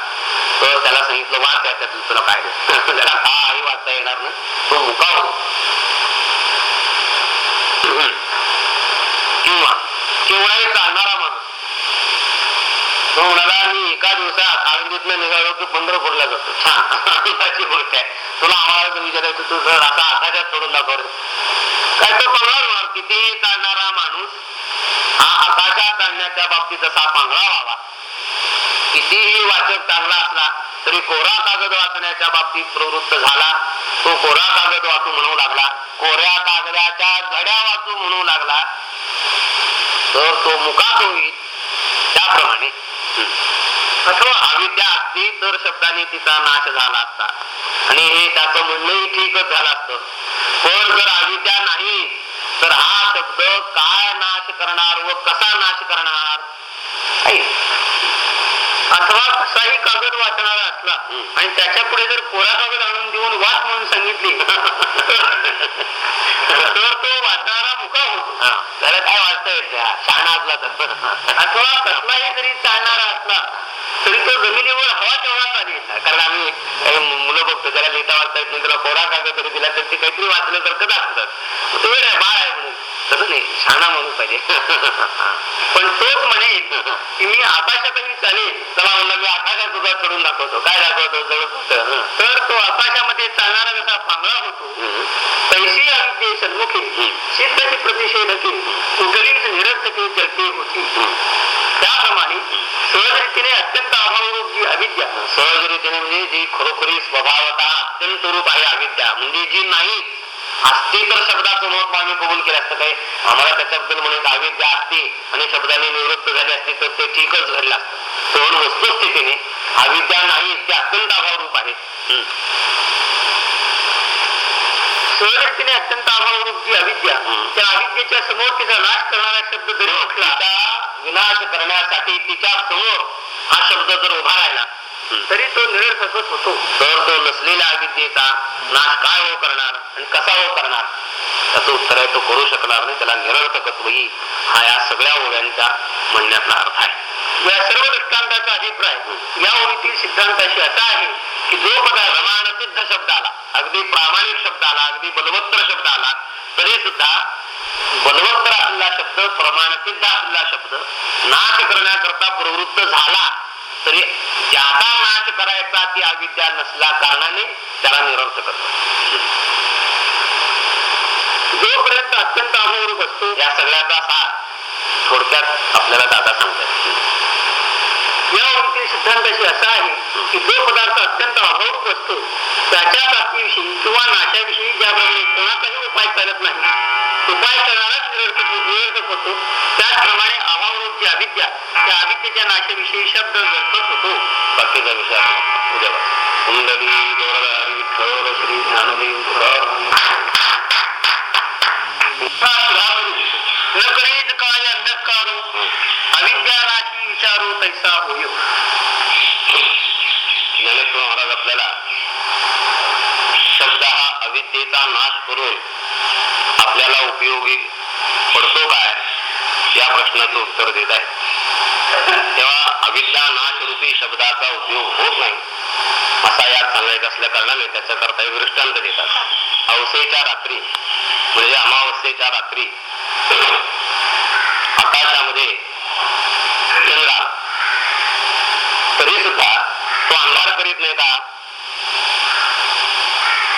तर त्याला सांगितलं वाच त्याच्यात तुला काय त्याला हा आई वाचता येणार ना तो मुकाव किंवा केवळ चालणारा तो म्हणाला मी एका दिवसात आळंदीतनं निघालो की पंढरपूरला जातो. अशी गोष्ट आहे. तुला आम्हाला जर विचारायचं तू जर असा आकाशात सोडून दाखव. काय तो होणार. किती चालणारा माणूस हा आकाशात चालण्याच्या बाबतीत जसा पांगळा व्हावा. कितीही वाचक चांगला असला तरी कोरा कागद वाचण्याच्या बाबतीत प्रवृत्त झाला. तो कोरा कागद वाचू म्हणू लागला. कोऱ्या कागदाच्या घड्या वाचू म्हणू लागला. तर तो मुकात होईल त्याप्रमाणे. अथवा अविद्या असती तर शब्दाने तिचा नाश झाला असता. आणि हे त्याचं म्हणणंही ठीकच झालं असतं. पण जर अविद्या नाही तर हा शब्द काय नाश करणार व कसा नाश करणार? अथवा कसाही कागद वाचणारा असला. आणि त्याच्या पुढे जर कोरा कागद आणून देऊन वाच म्हणून सांगितली तर तो वाचणारा मुका होतो. हा, त्याला काय वाचता येत असला तर. अथवा कसलाही जरी चालणारा असला तरी तो जमिनीवर हवा तेवढा चालेल कारण आम्ही मुलं बघतो त्याला लिहिता वाचता येत नाही त्याला कोरा कागद तरी दिला तर ते काहीतरी वाचल्यासारखंच असतात मग तो वेळ आहे बाळ आहे म्हणून. तसं नाही छाना म्हणून पाहिजे. पण तोच म्हणे की मी आकाशातही चालेल. चला म्हणलं मी आकाशात सुद्धा चढून दाखवतो. काय दाखवतो? जवळ तर तो आकाशामध्ये चालणारा जसा पांगळा होतो हं. तैशी अविद्ये सन्मुखे हम्म. प्रतिषेधके कुठलीच निरर्थके चर्चे होती. त्याप्रमाणे सहजरीतीने अत्यंत अभावरूप जी अविद्या सहज रीतीने म्हणजे जी खरोखरी स्वभावता अत्यंत रूप आहे अविद्या. म्हणजे जी नाही असती तर शब्दाचं महत्त्व आम्ही कबूल केलं असतं काय आम्हाला त्याच्याबद्दल म्हणत अविद्या असती आणि शब्दाने निवृत्त झाली असती तर ते ठीकच घडलं असतं वस्तुस्थितीने अविद्या नाही ते अत्यंत अभावरूप आहे हं. सहजरीतीने अत्यंत अभावरूप जी अविद्या. त्या अविद्येच्या समोर तिचा नाश करणारा शब्द जरी उठला तिचा विनाश करण्यासाठी तिच्या समोर हा शब्द जर उभा राहिला. तरी तो निरर्थकच होतो. तर तो नसलेल्या अविद्येचा नाश काय हो करणार आणि कसा हो करणार? त्याचं उत्तर आहे तो करू शकणार नाही त्याला निरर्थकत्व येईल हा या सगळ्या ओव्यांच्या म्हणण्यातला अर्थ आहे. या सर्व दृष्टांताचा अभिप्राय या ओळीतील सिद्धांताशी असा आहे की जो बघा रमाण सिद्ध शब्द आला अगदी प्रामाणिक शब्द आला अगदी बलवत्तर शब्द आला तरी सुद्धा बलवत्तर असलेला शब्द प्रमाणसिद्ध असलेला शब्द नाश करण्याकरता प्रवृत्त झाला. तरी ज्याचा नाश करायचा ती अविद्या नसल्या कारणाने त्याला निरर्थ करतो जोपर्यंत अत्यंत अभावरूप असतो या सगळ्याचा सार थोडक्यात आपल्याला दादा सांगतात. या वृत्ती सिद्धांताशी असा आहे की जो पदार्थ अत्यंत अभावरूप असतो त्याच्या प्राप्तीविषयी किंवा नाशाविषयी ज्याप्रमाणे कोणाचाही उपाय चालत नाही उपाय करणाराच निरर्थक निरर्थक होतो. त्याचप्रमाणे अभाव जी अविद्या त्या अविद्येच्या नाशाविषयी शब्द गणपत होतो. बाकीचा विषय उद्या कुंडली विठ्ठल श्री ज्ञानदेव न करीत काय अंधकारो. अविद्या नाशी विचारो तैसा होय. ज्ञानेश्वर महाराज आपल्याला शब्द हा अविद्येचा नाश करून आपल्याला उपयोगी पडतो काय? या प्रश्नाचं उत्तर देत आहे. तेव्हा अविद्या नाश रूपी शब्दाचा उपयोग होत नाही असा यात सांगायचं असल्या कारणाने त्याच्या करता दृष्टांत देतात. अवसेच्या रात्री म्हणजे अमावस्येच्या रात्री आकाशामध्ये चंद्रा तरी सुद्धा तो अंधार करीत नाही का?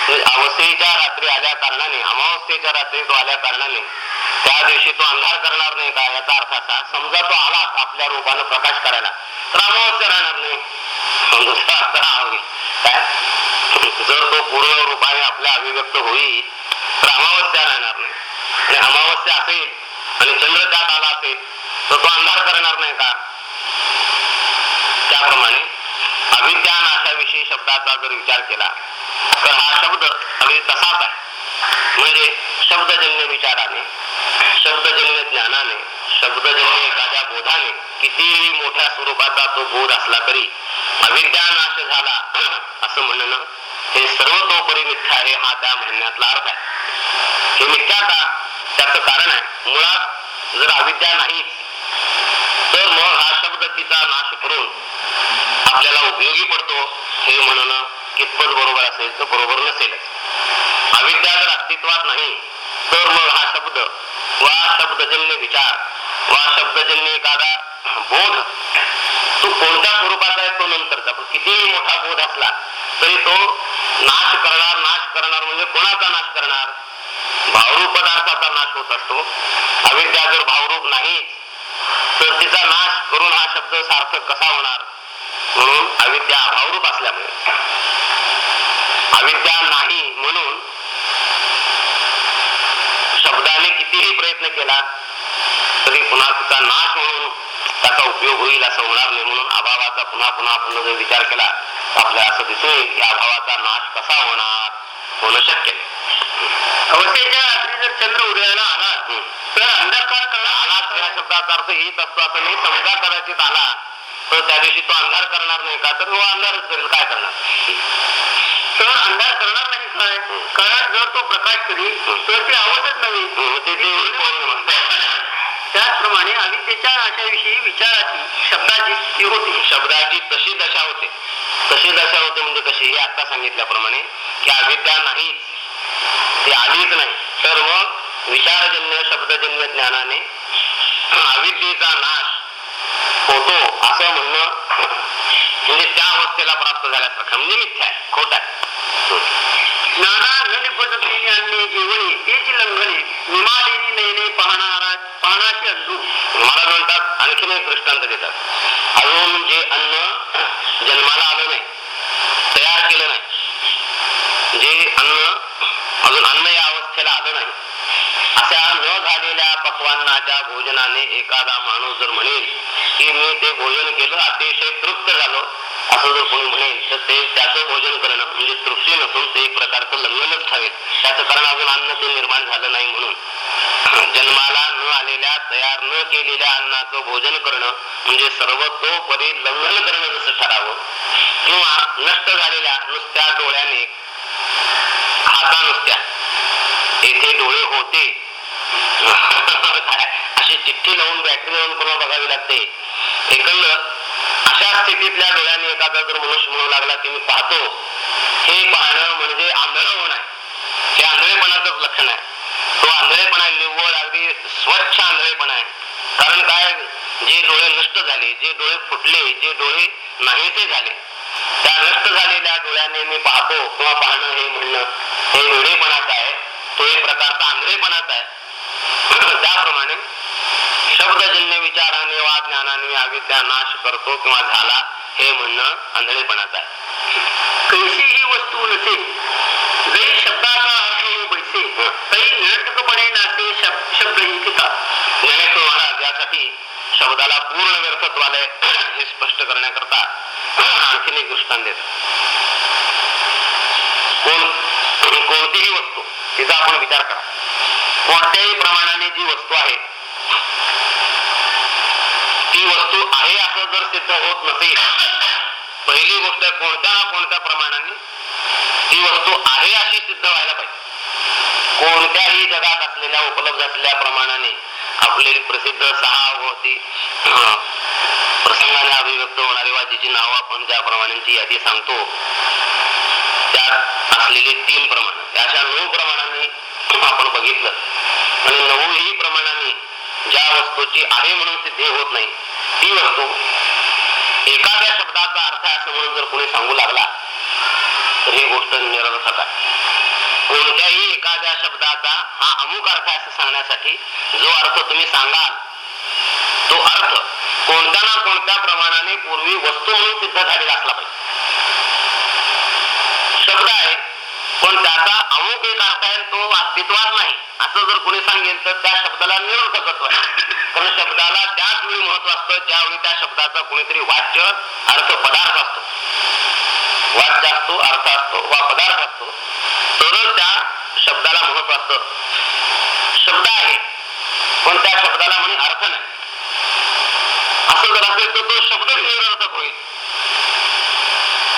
म्हणजे अवसेच्या रात्री आल्या कारणाने अमावस्येच्या रात्री तो आल्या कारणाने त्या दिवशी तो अंधार करणार नाही का? याचा अर्थ असा समजा तो आला आपल्या रूपानं प्रकाश करायला. तर अमावस्या राहणार नाही. दुसरा अर्थ हा काय? जर तो पूर्ण रूपाने आपल्या अभिव्यक्त होईल तर अमावस्या राहणार नाही. आणि अमावस्या असेल आणि चंद्र त्यात आला असेल तर तो अंधार करणार नाही का? त्याप्रमाणे अभिज्ञान अशा विषयी शब्दाचा जर विचार केला तर हा शब्द अगदी तसाच आहे. म्हणजे शब्दजन्य विचाराने शब्दजन्य ज्ञानाने शब्दजन्य एखाद्या बोधाने कितीही मोठ्या स्वरूपाचा तो बोध असला तरी अविद्या नाश झाला असं म्हणणं हे सर्वतोपरी मिथ्या आहे हा त्या म्हणण्यातला अर्थ आहे. हे मिथ्या का? त्याचं कारण आहे मुळात जर अविद्या नाही तर मग हा शब्द तिचा नाश करून आपल्याला उपयोगी पडतो हे म्हणणं कितपत बरोबर असेल तर बरोबर नसेलच. अविद्या जर अस्तित्वात नाही. तर मग हा शब्द वा शब्दजन्य विचार वा शब्दजन्य एखादा बोध तो कोणत्या स्वरूपाचा आहे तो नंतरचा. पण कितीही मोठा बोध असला तरी तो नाश करणार नाश करणार म्हणजे कोणाचा नाश करणार? भावरूप पदार्थाचा नाश होत असतो. अविद्या जर भावरूप नाही तर तिचा नाश करून हा शब्द सार्थक कसा होणार? म्हणून अविद्या भावरूप असल्यामुळे. अविद्या नाही म्हणून शब्दाने कितीही प्रयत्न केला तरी पुन्हा तिचा नाश म्हणून त्याचा उपयोग होईल असं होणार नाही म्हणून अभावाचा पुन्हा पुन्हा आपण जर विचार केला तर आपल्याला असं दिसून येईल की अभावाचा नाश कसा होणार होणं शक्य अवस्थेच्या रात्री जर चंद्र उदयाला आला. तर अंधकार आला तर या शब्दाचा अर्थ हेच असतो असं नाही समजा कदाचित आला तर त्या दिवशी तो अंधार करणार नाही का? तर तो अंधारच करेल. काय करणार? तर अंधार करणार नाही काय? कारण जर तो प्रकाश करील तर ती आवडच नव्हे हम्म, ते ते पौर्णिमा. त्याचप्रमाणे अविद्येच्या नाशाविषयी विचाराची शब्दाची स्थिती होती. शब्दाची तशी दशा होते. तशी दशा होते म्हणजे कशी? हे आता सांगितल्याप्रमाणे की अविद्या नाहीच. ती आलीच नाही. तर मग विचारजन्य शब्दजन्य ज्ञानाने अविद्येचा नाश होतो असं म्हणणं म्हणजे त्या अवस्थेला प्राप्त झाल्यासारखं. म्हणजे मिथ्या आहे खोट आहे. नाना न निपटतेने अन्य जेवणे तेची लंघने निमालेली नयने पाहणारा पाहणाची अंधू. महाराज म्हणतात आणखीन एक दृष्टांत देतात. अजून जे अन्न जन्माला आलं नाही तयार केलं नाही जे अन्न अजून अन्न या अशा न झालेल्या पक्वांनाच्या भोजनाने एखादा माणूस जर म्हणेल की मी ते भोजन केलं अतिशय तृप्त झालो असं जर कोणी म्हणेल तर ते त्याचं भोजन करणं म्हणजे तृप्ती नसून ते एक प्रकारचं लग्नच ठरेल त्याचं कारण अजून अन्न ते निर्माण झालं नाही म्हणून. जन्माला न आलेल्या तयार न केलेल्या अन्नाचं भोजन करणं म्हणजे सर्वतोपरी लग्न करणं जसं ठरावं किंवा नष्ट झालेल्या नुसत्या डोळ्याने खाता नुसत्या येथे डोळे होते अशी चिठ्ठी लावून बॅटरी लावून कोणा बघावी लागते. एकंदर अशा स्थितीतल्या डोळ्याने एखादा जर मनुष्य म्हणू लागला की मी पाहतो हे पाहणं म्हणजे आंधळ होणं आहे. हे आंधळेपणाचंच लक्षण आहे. तो आंधळेपणा निव्वळ अगदी स्वच्छ आंधळेपणा आहे. कारण काय? जे डोळे नष्ट झाले जे डोळे फुटले जे डोळे नाहीसे झाले त्या नष्ट झालेल्या डोळ्याने मी पाहतो किंवा पाहणं हे म्हणणं हे वेडेपणाचं आहे. तो एक प्रकारचा आंधळेपणाच आहे. त्याप्रमाणे शब्दजन्य विचाराने वा ज्ञानाने अविद्या नाश करतो किंवा झाला हे म्हणणं आंधळेपणाचं आहे. कैशी ही वस्तू नसे जरी शब्दाचा अर्थ हो बैसे तरी निरर्थकपणे नासे शब- शब्द ही टीका ज्ञानेश्वर महाराज यासाठी शब्दाला पूर्ण व्यर्थत्व आलंय हे स्पष्ट करण्याकरता आणखीन एक दृष्टांत देत. कोण कोणतीही वस्तू तिचा आपण विचार करा. कोणत्याही प्रमाणाने जी वस्तू आहे ती वस्तू आहे असं जर सिद्ध होत नसेल पहिली गोष्ट कोणत्या ना कोणत्या प्रमाणाने ती वस्तू आहे अशी सिद्ध व्हायला पाहिजे. कोणत्याही जगात असलेल्या उपलब्ध असलेल्या प्रमाणाने आपलेली प्रसिद्ध सहा होती. अं, प्रसंगाने अभिव्यक्त होणारी वाजीची नावं आपण ज्या प्रमाणांची यादी सांगतो त्यात असलेले तीन प्रमाण. अशा नऊ प्रमाणाने आपण बघितलं. आणि नऊही प्रमाणाने ज्या वस्तूची आहे म्हणून सिद्धी होत नाही ती वस्तू एखाद्या शब्दाचा अर्थ आहे असं म्हणून जर कोणी सांगू लागला तर ही गोष्ट निरर्थक आहे. कोणत्याही एखाद्या शब्दाचा हा अमुक अर्थ आहे असं सांगण्यासाठी जो अर्थ तुम्ही सांगाल तो अर्थ कोणत्या ना कोणत्या प्रमाणाने पूर्वी वस्तू म्हणून सिद्ध झालेला असला पाहिजे. शब्द आहे पण त्याचा अमुक एक अर्थ आहे तो अस्तित्वात नाही. असं जर कोणी सांगेल तर त्या शब्दाला निरर्थकत्व आहे कारण शब्दाला त्याच वेळी महत्त्व असतं ज्यावेळी त्या शब्दाचा कोणीतरी वाच्य अर्थ पदार्थ असतो. वाच्य असतो अर्थ असतो वा पदार्थ असतो तरच त्या शब्दाला महत्त्व असतं. शब्द आहे पण त्या शब्दाला म्हणे अर्थ नाही. असं जर असेल तर तो शब्द निरर्थक होईल.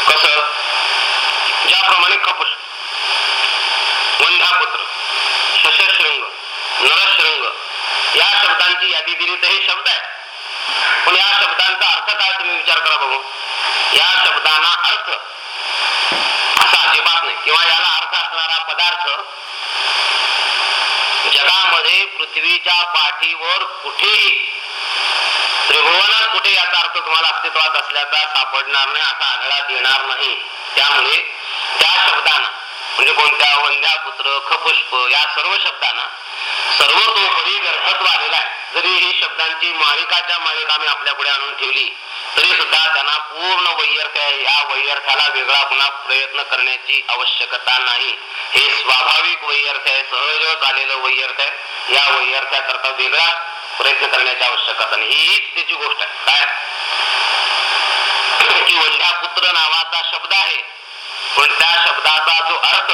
कस? ज्याप्रमाणे कपुष शब्दांची दिली तर हे शब्द आहे. पण या शब्दांचा अर्थ काय तुम्ही विचार करा बघू. या शब्दांना अर्थ असा अजिबात नाही. किंवा याला अर्थ असणारा पदार्थ जगामध्ये पृथ्वीच्या पाठीवर कुठेही त्रिभुवनात कुठे याचा अर्थ तुम्हाला अस्तित्वात असल्याचा सापडणार नाही असा आढळात येणार नाही. त्यामुळे त्या शब्दांना म्हणजे कोणत्या वंद्या पुत्र खपुष्प या सर्व शब्दांना सर्वतोपरी व्यर्थत्व आलेला आहे. जरी ही शब्दांची मालिकाच्या मालिका मी आपल्या पुढे आणून ठेवली तरी सुद्धा त्यांना पूर्ण वैयर्थ आहे. या वैयर्थाला वेगळा पुन्हा प्रयत्न करण्याची आवश्यकता नाही. हे स्वाभाविक वैयर्थ आहे सहजच आलेलं वैयर्थ आहे. या वैयर्थाकरता वेगळा प्रयत्न करण्याची आवश्यकता नाही. हीच त्याची गोष्ट आहे. काय? की वंध्या पुत्र नावाचा शब्द आहे. पण त्या शब्दाचा जो अर्थ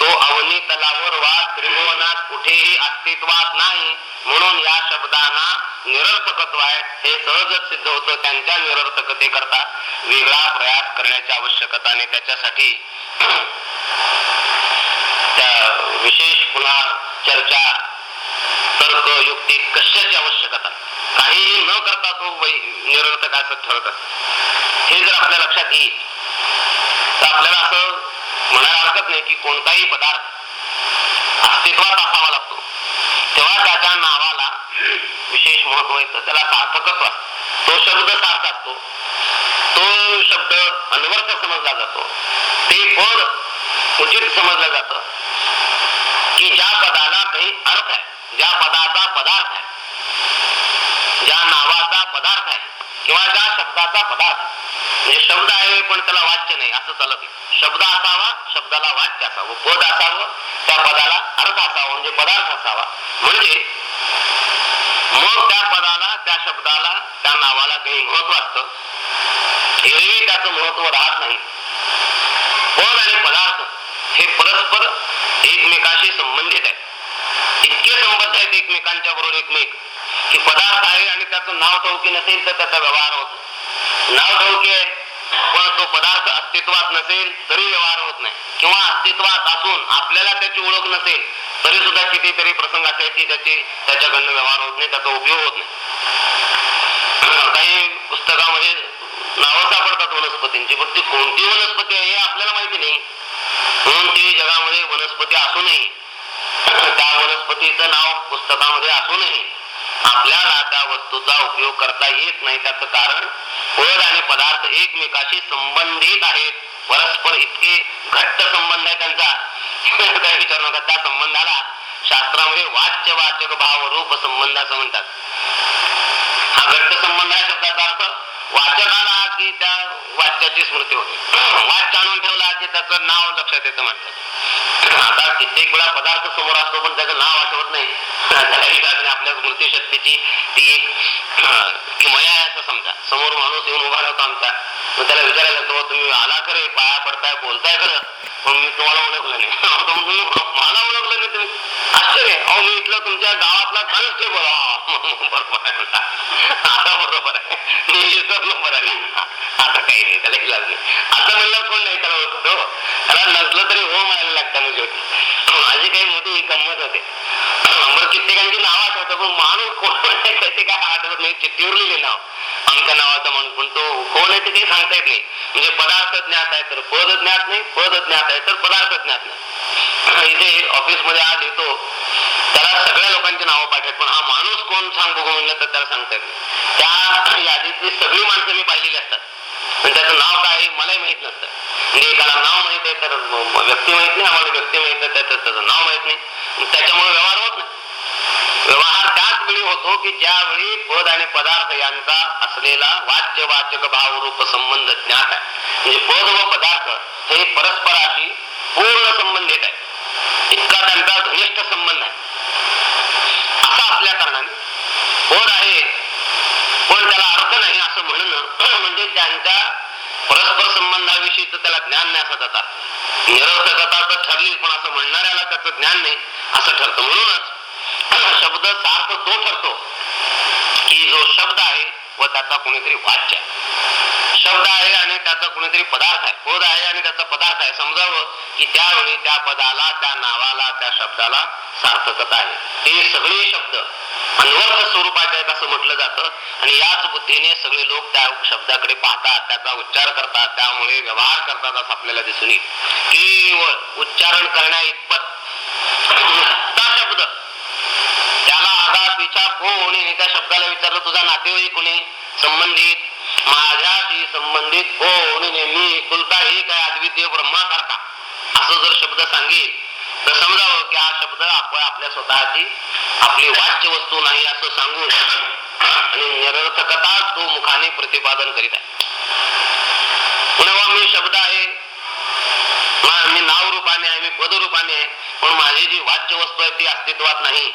तो अवनी तलावर वा त्रिभुवनात कुठेही अस्तित्वात नाही. म्हणून या शब्दांना निरर्थकत्व आहे. हे सहजच सिद्ध होतं. त्यांच्या निरर्थकते करता वेगळा प्रयास करण्याची आवश्यकता नाही त्याच्यासाठी त्या विशेष पुन्हा चर्चा तर्क युक्ती कशाची आवश्यकता? काहीही न करता तो निरर्थक असं ठरत. हे जर आपल्या लक्षात येईल तर आपल्याला असं म्हणायला हरकत नाही की कोणताही पदार्थ अस्तित्वात असावा लागतो. तेव्हा त्याच्या नावाला विशेष महत्त्व येतं त्याला सार्थकत्व तो शब्द सार्थ असतो. तो शब्द अनवर्थ समजला जातो. ते पद उचित समजलं जातं. की ज्या पदाला काही अर्थ आहे ज्या पदाचा पदार्थ आहे ज्या नावाचा पदार्थ आहे किंवा ज्या शब्दाचा पदार्थ. म्हणजे शब्द आहे पण त्याला वाच्य नाही असं चालत नाही. शब्द असावा शब्दाला वाच्य असावं. पद असावं त्या पदाला अर्थ असावा म्हणजे पदार्थ असावा. म्हणजे मग त्या पदाला त्या शब्दाला त्या नावाला काही महत्त्व असतं. एरवी त्याचं महत्त्व राहत नाही. पद आणि पदार्थ हे परस्पर एकमेकाशी संबंधित आहेत. इतके संबंध आहेत एकमेकांच्या बरोबर एकमेक. की पदार्थ आहे आणि त्याचं नाव ठाऊकी नसेल तर त्याचा व्यवहार होतो नाव ठाऊकी आहे पण तो पदार्थ अस्तित्वात नसेल तरी व्यवहार होत नाही. किंवा अस्तित्वात असून आपल्याला त्याची ओळख नसेल तरी सुद्धा कितीतरी प्रसंग असे की त्याची त्याच्याकडनं व्यवहार होत नाही त्याचा उपयोग होत नाही. काही पुस्तकामध्ये नावं सापडतात वनस्पतींची पण ती कोणती वनस्पती आहे हे आपल्याला माहिती नाही. म्हणून ती जगामध्ये वनस्पती असूनही त्या वनस्पतीचं नाव पुस्तकामध्ये असूनही आपल्याला त्या वस्तूचा उपयोग करता येत नाही. त्याचं कारण पद आणि पदार्थ एकमेकाशी संबंधित आहेत. परस्पर इतके घट्ट संबंध आहे त्यांचा. विचार विचारू नका. त्या संबंधाला शास्त्रामध्ये वाच्य वाचक भाव रूप संबंध असं म्हणतात. हा घट्ट संबंध आहे शब्दाचा अर्थ वाचकाला की त्या वाच्याची स्मृती होते. वाच आणून ठेवला की त्याचं नाव लक्षात येतं म्हणतात. आता कित्येक वेळा पदार्थ समोर असतो पण त्याचं नाव आठवत नाही. आपल्या स्मृती शक्तीची ती एक किमया आहे असं समजा. समोर माणूस येऊन उभा राहतो आमचा. मग त्याला विचारायला तो तुम्ही आला खरे? पाया पडताय बोलताय खरं? पण मी तुम्हाला ओळखलं नाही. मला ओळखलं नाही तुम्ही. आश्चर्य अहो मी इथलं तुमच्या गावातला कॉन्स्टेबल. बरोबर आहे आता बरोबर आहे. मी आहे. आता काही नाही त्याला इलाज नाही. आता म्हणलं कोण नाही त्याला ओळखतो हो? त्याला नसलं तरी हो म्हणायला लागतं माझी काही मोठी गंमत होते. बरं कित्येकांची नाव आठवतं पण माणूस कोण त्याचे काय आठवत नाही चिठ्ठीवर लिहिले नाव. आमच्या नावाचा माणूस पण तो कोण आहे ते काही सांगता येत नाही. म्हणजे पदार्थ ज्ञात आहे तर पद ज्ञात नाही पद ज्ञात आहे तर पदार्थ ज्ञात नाही. इथे ऑफिसमध्ये आज येतो त्याला सगळ्या लोकांची नावं पाठवत पण हा माणूस कोण सांगतो म्हणलं तर त्याला सांगता येत नाही. त्या यादीतली सगळी माणसं मी पाहिलेली असतात. पण त्याचं नाव काय आहे मलाही माहीत नसतं. म्हणजे एकाला नाव माहीत आहे तर व्यक्ती माहीत नाही आम्हाला व्यक्ती माहीत आहे त्याचं त्याचं नाव माहीत नाही. त्याच्यामुळे व्यवहार होत नाही. व्यवहार त्याच वेळी होतो की ज्यावेळी पद आणि पदार्थ यांचा असलेला वाच्य वाचक भावरूप संबंध ज्ञात आहे. म्हणजे पद व पदार्थ हे परस्पराशी पूर्ण संबंधित आहे. इतका त्यांचा घनिष्ठ संबंध आहे. असा असल्या कारणाने पद आहे पण त्याला अर्थ नाही असं म्हणणं म्हणजे त्यांच्या परस्पर संबंधाविषयीच त्याला ज्ञान नाही असं त्याचा अर्थ. निरर्थकता तर ठरली पण असं म्हणणाऱ्याला त्याचं ज्ञान नाही असं ठरतं म्हणूनच शब्द सार्थ तो ठरतो की जो शब्द आहे व त्याचा कोणीतरी वाच्य आहे शब्द आहे आणि त्याचा कुणीतरी पदार्थ आहे. बोध आहे आणि त्याचा पदार्थ आहे. समजावं की त्यावेळी त्या पदाला त्या नावाला त्या शब्दाला सार्थकता आहे. ते सगळे शब्द अन्वर्थ स्वरूपाचे आहेत असं म्हटलं जातं. आणि याच बुद्धीने सगळे लोक त्या शब्दाकडे पाहतात त्याचा उच्चार करतात त्यामुळे व्यवहार करतात असं आपल्याला दिसून येईल. केवळ उच्चारण करण्या इतपत शब्द. त्याला आघात विचार कोण त्या शब्दाला विचारलं तुझा नातेवाईक कोणी? संबंधित माझ्याशी संबंधित कोण नेहमी मी कुलता एक आहे अद्वितीय ब्रह्मासारखा असं जर शब्द सांगेल तर समजावं की हा शब्द आपण आपल्या स्वतःची आपली वाच्य वस्तू नाही असं सांगून आणि निरर्थकता तो मुखाने प्रतिपादन करीत आहे. पुन्हा मी शब्द आहे मी नाव रूपाने आहे मी पद रूपाने आहे पण माझी जी वाच्य वस्तू आहे ती अस्तित्वात नाही.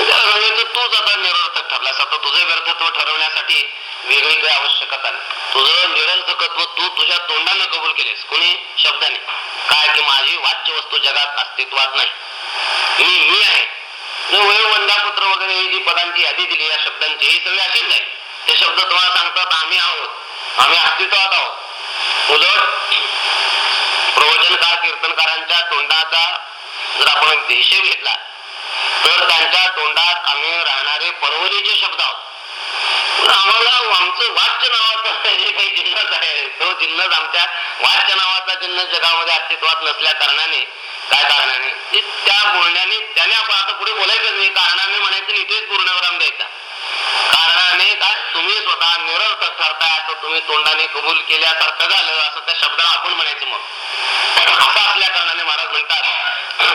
तुझ्या सांगायचं तूच आता निरर्थक ठरलास आता तुझे व्यर्थत्व ठरवण्यासाठी वेगळी काही आवश्यकता नाही तुझं निरर्थकत्व तू तुझ्या तोंडानं कबूल केलेस कोणी? शब्दाने. काय की माझी वाच्य वस्तू जगात अस्तित्वात नाही. मी मी आहे. वंदापुत्र वगैरे ही जी पदांची यादी दिली या शब्दांची ही सगळी अशीच आहे. ते शब्द तुम्हाला सांगतात आम्ही आहोत. आम्ही अस्तित्वात आहोत. उलट प्रवचनकार कीर्तनकारांच्या तोंडाचा जर आपण हिशेब घेतला तर त्यांच्या तोंडात आम्ही राहणारे परवरीचे शब्द आहोत. आम्हाला आमचं वाच्य नावाचं जे काही जिन्नस आहे तो जिन्नस आमच्या वाच्य नावाचा जिन्नस जगामध्ये अस्तित्वात नसल्या कारणाने काय कारणाने? त्या बोलण्याने त्याने आपण आता पुढे बोलायचं नाही. कारणाने म्हणायचं इथेच पूर्णविराम द्यायचा. कारणाने काय? तुम्ही स्वतः निरर्थक ठरताय असं तुम्ही तोंडाने कबूल केल्यासारखं झालं असं त्या शब्दाला आपण म्हणायचं मग. असं असल्या कारणाने महाराज म्हणतात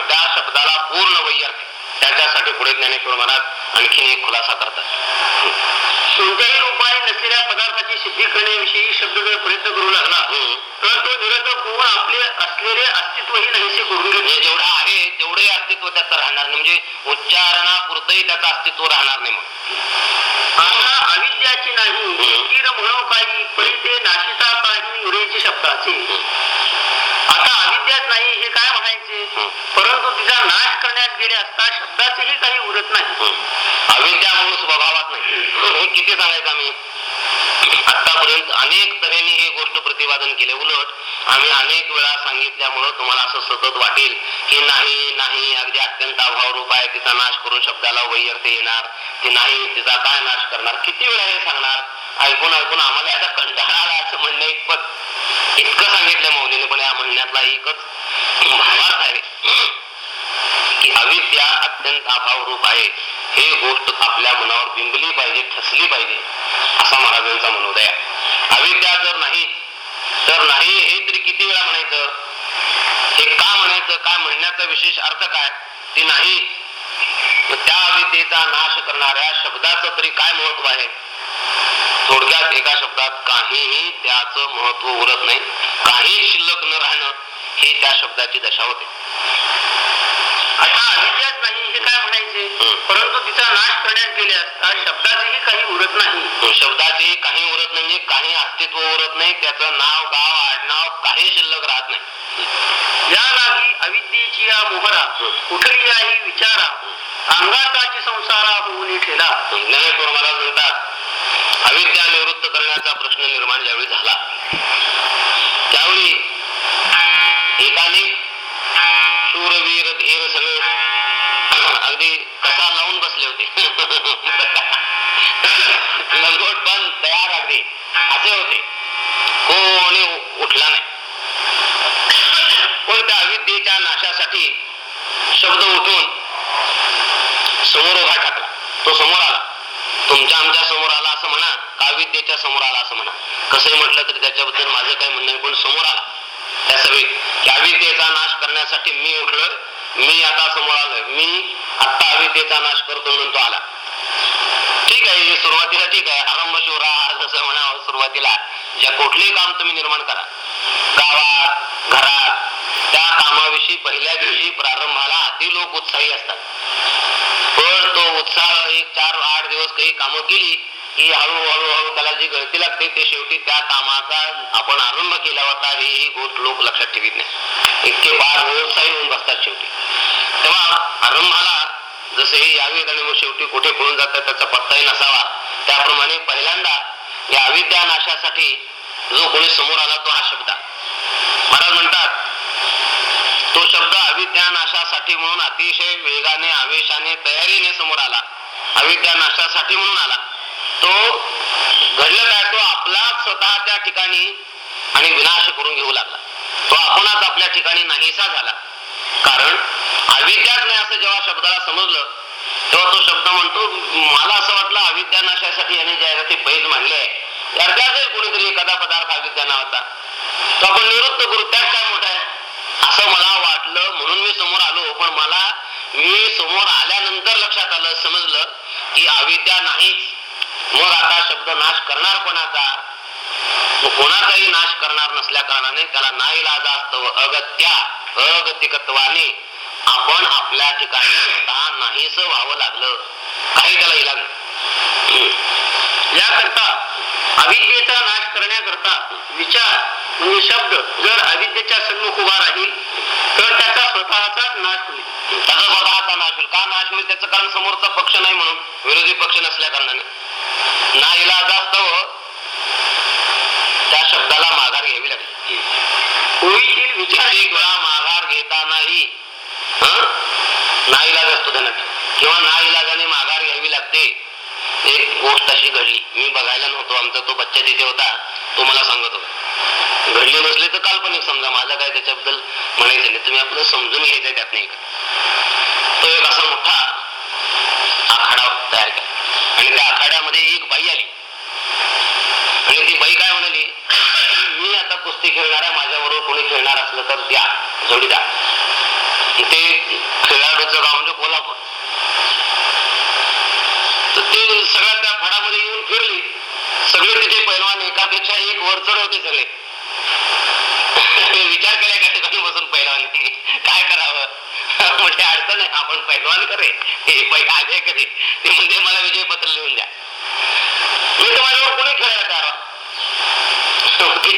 त्या शब्दाला पूर्ण वैयर्थ. त्याच्यासाठी पुढे ज्ञानेश्वर महाराज आणखीन एक खुलासा करतात. कोणत्याही रूपाने नसलेल्या पदार्थाची सिद्धी करण्याविषयी शब्द जर प्रयत्न करू लागला हम्म. तर तो निरर्थक होऊन आपले असलेले अस्तित्वही नाहीसे करून घेतो म्हणजे जेवढं आहे तेवढे अस्तित्व त्याचं राहणार नाही. म्हणजे उच्चारणापुरतही त्याचं अस्तित्व राहणार नाही आता अविद्याची नाही हम्म. किर म्हणो काही परी ते नाशिता काही युरेची शब्दाचे आता अविद्याच नाही हे काय म्हणायचे? परंतु तिचा नाश करण्यात गेले असता शब्दाचीही काही उरत नाही. अविद्या म्हणून स्वभावात नाही. हे किती सांगायचं आम्ही? आतापर्यंत अनेक तऱ्हेने हे गोष्ट प्रतिपादन केले. उलट आम्ही अनेक वेळा सांगितल्यामुळं तुम्हाला असं सतत वाटेल की नाही नाही अगदी अत्यंत अभाव रूप आहे. तिचा नाश करून शब्दाला वैयर्थ येणार. ती नाही तिचा काय नाश करणार? किती वेळा हे सांगणार? ऐकून ऐकून आम्हाला आता कंटाळा आला असं म्हणणं इतपत इतकं सांगितलं मौलीनं पण या म्हणण्यातला एकच भावार्थ आहे की अविद्या अत्यंत अभाव रूप आहे. हे गोष्ट आपल्या मनावर बिंबली पाहिजे ठसली पाहिजे असा महाराजांचा मनोदय अविद्या जर नाही तर नाही हे तरी किती वेळा म्हणायचं? हे का म्हणायचं? काय म्हणण्याचा विशेष अर्थ काय? ती नाही. त्या अविद्येचा नाश करणाऱ्या शब्दाचं तरी काय महत्त्व आहे? थोडक्यात एका शब्दात काहीही त्याचं महत्त्व उरत नाही. काही शिल्लक न राहणं ही त्या शब्दाची दशा होते. आता अविद्याच नाही हे काय म्हणायचे. परंतु तिचा नाश करण्यात गेले असता शब्दाचेही काही उरत नाही. शब्दाचे काही उरत नाही म्हणजे काही अस्तित्व उरत नाही त्याचं नाव गाव आडनाव काही शिल्लक राहत नाही. या लागी अविद्येची या मोहरा कुठली आहे विचारा अंगाचाची संसारा होऊन ठेला. ज्ञानेश्वर महाराज म्हणतात अविद्या निवृत्त करण्याचा प्रश्न निर्माण ज्यावेळी झाला त्यावेळी एकाने शूरवीर धीर सगळे अगदी कसा लावून बसले होते. लंगोट बंद तयार अगदी. असे होते. कोणी उठला नाही. पण त्या अविद्येच्या नाशासाठी शब्द उठून समोर उभा टाकला तो समोर आला. तुमच्या आमच्यासमोर आला असं म्हणा का विद्येच्या समोर आला असं म्हणा. कसंही म्हटलं तरी त्याच्याबद्दल माझं काही म्हणणं पण समोर आला त्या सभेत की अविद्येचा नाश करण्यासाठी मी उठलोय. मी आता समोर आलोय. मी आता अविद्येचा नाश करतो म्हणून तो आला. ठीक आहे सुरुवातीला ठीक आहे. आरंभ शिवरा जसं म्हणावं सुरुवातीला. ज्या कुठलेही काम तुम्ही निर्माण करा. गावात घरात त्या कामाविषयी पहिल्या दिवशी प्रारंभाला अति लोक उत्साही असतात. पण तो उत्साह एक चार आठ दिवस काही कामं केली की हळूहळू हळू त्याला जी गळती लागते ते शेवटी त्या कामाचा आपण आरंभ केला होता हे ही गोष्ट लोक लक्षात ठेवित नाही. इतके बार व्यवसाय होऊन बसतात शेवटी. तेव्हा आरंभाला जसे हे यावेत आणि मग शेवटी कुठे पळून जातात त्याचा पत्ताही नसावा. त्याप्रमाणे पहिल्यांदा या अविद्या नाशासाठी जो कोणी समोर आला तो हा शब्द. महाराज म्हणतात तो शब्द अविद्या नाशासाठी म्हणून अतिशय वेगाने आवेशाने तयारीने समोर आला. अविद्या नाशासाठी म्हणून आला. तो घडलं काय? तो आपला स्वतःच्या ठिकाणी आणि विनाश करून घेऊ लागला. तो आपणच आपल्या ठिकाणी नाहीसा झाला. कारण अविद्याच नाही असं जेव्हा शब्दाला समजलं तेव्हा तो शब्द म्हणतो मला असं वाटलं अविद्या नाशासाठी याने ज्या ते पैज मांडले यार त्याच कोणीतरी एखादा पदार्थ अविद्या नावाचा तो आपण निवृत्त करू त्यात काय मोठा आहे? असं मला वाटलं म्हणून मी समोर आलो. पण मला मी समोर आल्यानंतर लक्षात आलं समजलं की अविद्या नाहीच. मग आता शब्द नाश करणार कोणाचा? तो कोणाचाही नाश करणार नसल्या कारणाने त्याला नाईलाजा असतो अगत्या अगतिकत्वाने आपण आपल्या ठिकाणी स्वतः नाहीस व्हावं लागलं. काही त्याला इलाज याकरता अविद्येचा नाश करण्याकरता विचार म्हणजे शब्द जर अविद्येच्या सन्मुख उभा राहील तर त्याचा स्वतःचाच नाश होईल. त्याचा स्वतःचा नाश होईल. का नाश होईल? त्याचं कारण समोरचा पक्ष नाही म्हणून विरोधी पक्ष नसल्या कारणाने. ना इलाज असतं. त्या शब्दाला माघार घ्यावी लागली होईल विचार वेळा माघार नाईलाज असतो त्यांना. किंवा नाईलाजाने माघार घ्यावी लागते. एक गोष्ट अशी घडली. मी बघायला नव्हतो. आमचा तो बच्चा तिथे होता तो मला सांगत होता. घडली नसली तर काल्पनिक समजा. माझं काय त्याच्याबद्दल म्हणायचं नाही. तुम्ही आपलं समजून घ्यायचंय त्यात नाही तो एक असा मोठा आखाडा तयार केला. आणि त्या आखाड्यामध्ये एक बाई आली. आणि ती बाई काय म्हणाली? मी आता कुस्ती खेळणाऱ्या माझ्याबरोबर कोणी खेळणार असलं तर द्या. जोडीदार ते खेळाडूचं गाव म्हणजे कोल्हापूर. तर ते सगळ्या त्या फडामध्ये येऊन फिरली. सगळे तिथे पैलवान एकापेक्षा एक वरचढ होते सगळे. विचार केला एका ठिकाणी बसून पैलवानी काय करावं? म्हणजे अडचण आहे. आपण पैलवान करे. हे करे ते म्हणजे मला विजय पत्र लिहून द्या. मी तुम्हाला कोणी खेळायला तयार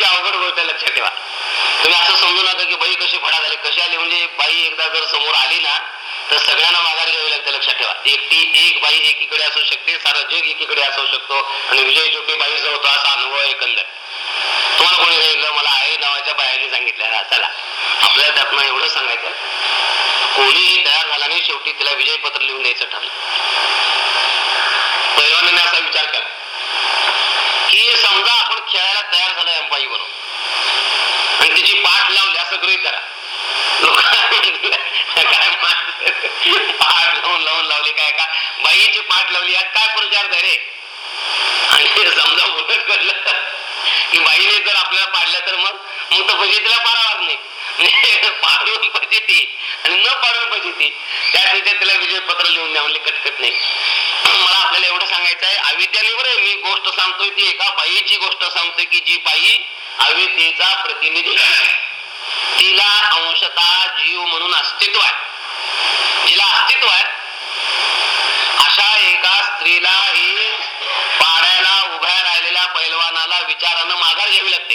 अवघड गोष्ट लक्षात ठेवा. तुम्ही असं समजू नका की बाई कशी फडा झाली. कशी आली? म्हणजे बाई एकदा जर समोर आली ना तर सगळ्यांना माघार घ्यावी लागते लक्षात ठेवा. एकटी एक बाई एकीकडे असू शकते सारा जग एकीकडे असू शकतो. आणि विजय शेवटी बाईचा होतो असा अनुभव एकंदर. तुम्हाला कोणी सांगितलं? मला आई नावाच्या बायाने सांगितलं. चला. आपल्या त्यातनं एवढं सांगायचं. कोणीही तयार झाला नाही शेवटी तिला विजय पत्र लिहून द्यायचं ठरलं. पैलवानाने असा विचार केला की समजा आपण खेळायला तयार झालोय अंबाई बरोबर आणि तिची पाठ लावली असं गृहित करा पाठ? लावून लावून लावली काय का? बाईची पाठ लावली यात काय प्रचार आहे रे? आणि समजा उलट करलं की बाईने जर आपल्याला पाडलं तर मग? मग तर फजितीला पारावर नाही पाडून फजिती. आणि न पाडून पाहिजे त्या त्यासाठी त्याला विजय पत्र लिहून द्या म्हणजे कटकट नाही. मला आपल्याला एवढं सांगायचं आहे अविद्याने बरं मी गोष्ट सांगतोय ती एका बाईची गोष्ट सांगतोय की जी बाई अविद्येचा प्रतिनिधी आहे. तिला अंशतः जीव म्हणून अस्तित्व आहे. जिला अस्तित्व आहे अशा एका स्त्रीला ही पाड्याला उभ्या राहिलेल्या पैलवानाला विचारानं माघार घ्यावी लागते.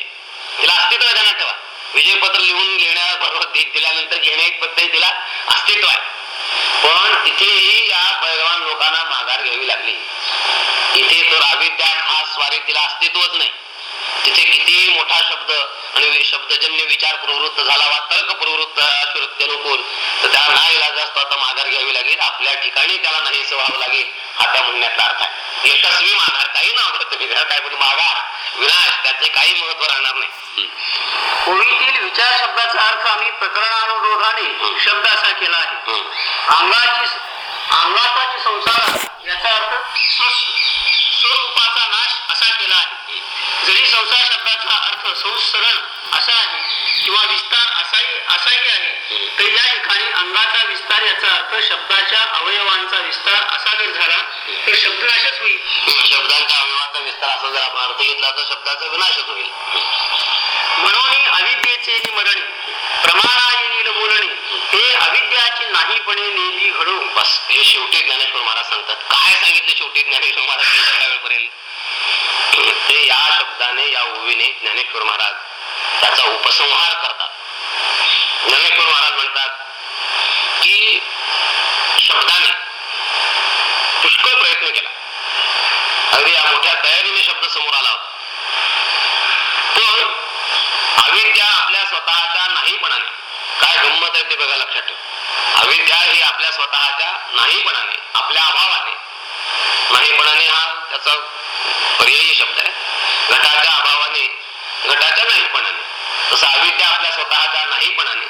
तिला अस्तित्व आहे ठेवा. विजयपत्र लिहून घेण्याबरोबर दिल्यानंतर घेण्या पद्धती तिला अस्तित्व आहे. पण तिथेही या बैलवान लोकांना माघार घ्यावी लागली. इथे तर अविद्या खास स्वारी तिला अस्तित्वच नाही. तिथे किती मोठा शब्द आणि शब्दजन्य विचार प्रवृत्त झाला वा तर्क प्रवृत्त अनुकूल तर त्या ना इलाज असतो आता माघार घ्यावी लागेल. आपल्या ठिकाणी त्याला नाहीच व्हावं लागेल हा त्या म्हणण्याचा अर्थ आहे. यशस्वी माघार काही नाव घेतो वेगळं काय पण माघार विनाश त्याचे काही महत्त्व राहणार नाही. ओळीतील विचार शब्दाचा अर्थ आम्ही प्रकरणानुरोधाने शब्द असा केला आहे. अंगाची अंगाचा संसार याचा अर्थ स्व- स्वरूपाचा नाश असा केला आहे संसार शब्दाचा अर्थ संसरण असा आहे. किंवा विस्तार असाही असाही आहे. तर या ठिकाणी अंगाचा विस्तार याचा अर्थ शब्दाच्या अवयवांचा विस्तार असा जर झाला तर शब्दनाशच होईल. शब्दांच्या अविवाचा विस्तार असा जर आपण अर्थ घेतला तर शब्दाचा विनाशच होईल. म्हणून अविद्येचे निमरणे प्रमाणाने बोलणे हे अविद्याची नाहीपणे नेली घडू. बस हे शेवटी ज्ञानेश्वर महाराज सांगतात. काय सांगितलं शेवटी ज्ञानेश्वर महाराज? ते या शब्दाने या ओवीने ज्ञानेश्वर महाराज त्याचा उपसंहार करतात. ज्ञानेश्वर महाराज म्हणतात की शब्दाने पुष्कळ प्रयत्न केला. अगदी या मोठ्या तयारीने शब्द समोर आला होता. पण अविद्या आपल्या स्वतःच्या नाहीपणाने काय गंमत आहे ते बघा लक्षात ठेव. अविद्या ही आपल्या स्वतःच्या नाहीपणाने आपल्या अभावाने नाहीपणाने हा त्याचा पर्यायी शब्द आहे. घटाच्या अभावाने घटाच्या नाहीपणाने तसं अविद्या आपल्या स्वतःच्या नाहीपणाने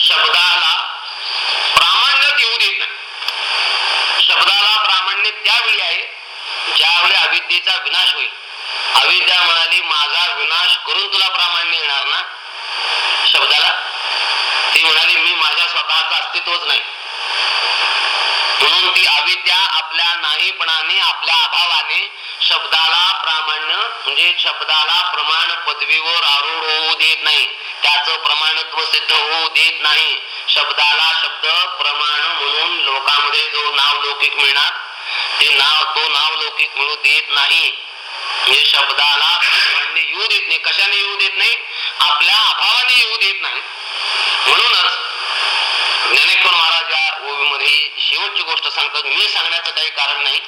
शब्दाला प्रामाण्य येऊ देत नाही. शब्दाला प्रामाण्य त्यावेळी आहे ज्यावेळी अविद्येचा विनाश होईल. अविद्या म्हणाली माझा विनाश करून तुला प्रामाण्य येणार ना? शब्दाला. ती म्हणाली मी माझ्या स्वतःचं अस्तित्वच नाही. म्हणून ती अविद्या आपल्या नाहीपणाने आपल्या अभावाने शब्दाला प्रामाण्य म्हणजे शब्दाला प्रमाण पदवीवर आरूढ होऊ देत नाही. त्याचं प्रमाणत्व सिद्ध होऊ देत नाही. शब्दाला शब्द प्रमाण म्हणून लोकांमध्ये जो नाव लौकिक मिळणार ते नाव तो नाव लौकिक मिळू देत नाही. म्हणजे शब्दाला प्रामाण्य येऊ देत नाही. कशाने येऊ देत नाही? आपल्या अभावाने येऊ देत नाही. म्हणूनच ज्ञानेश्वर महाराज या ओवीमध्ये शेवटची गोष्ट सांगतात. मी सांगण्याचं काही कारण नाही.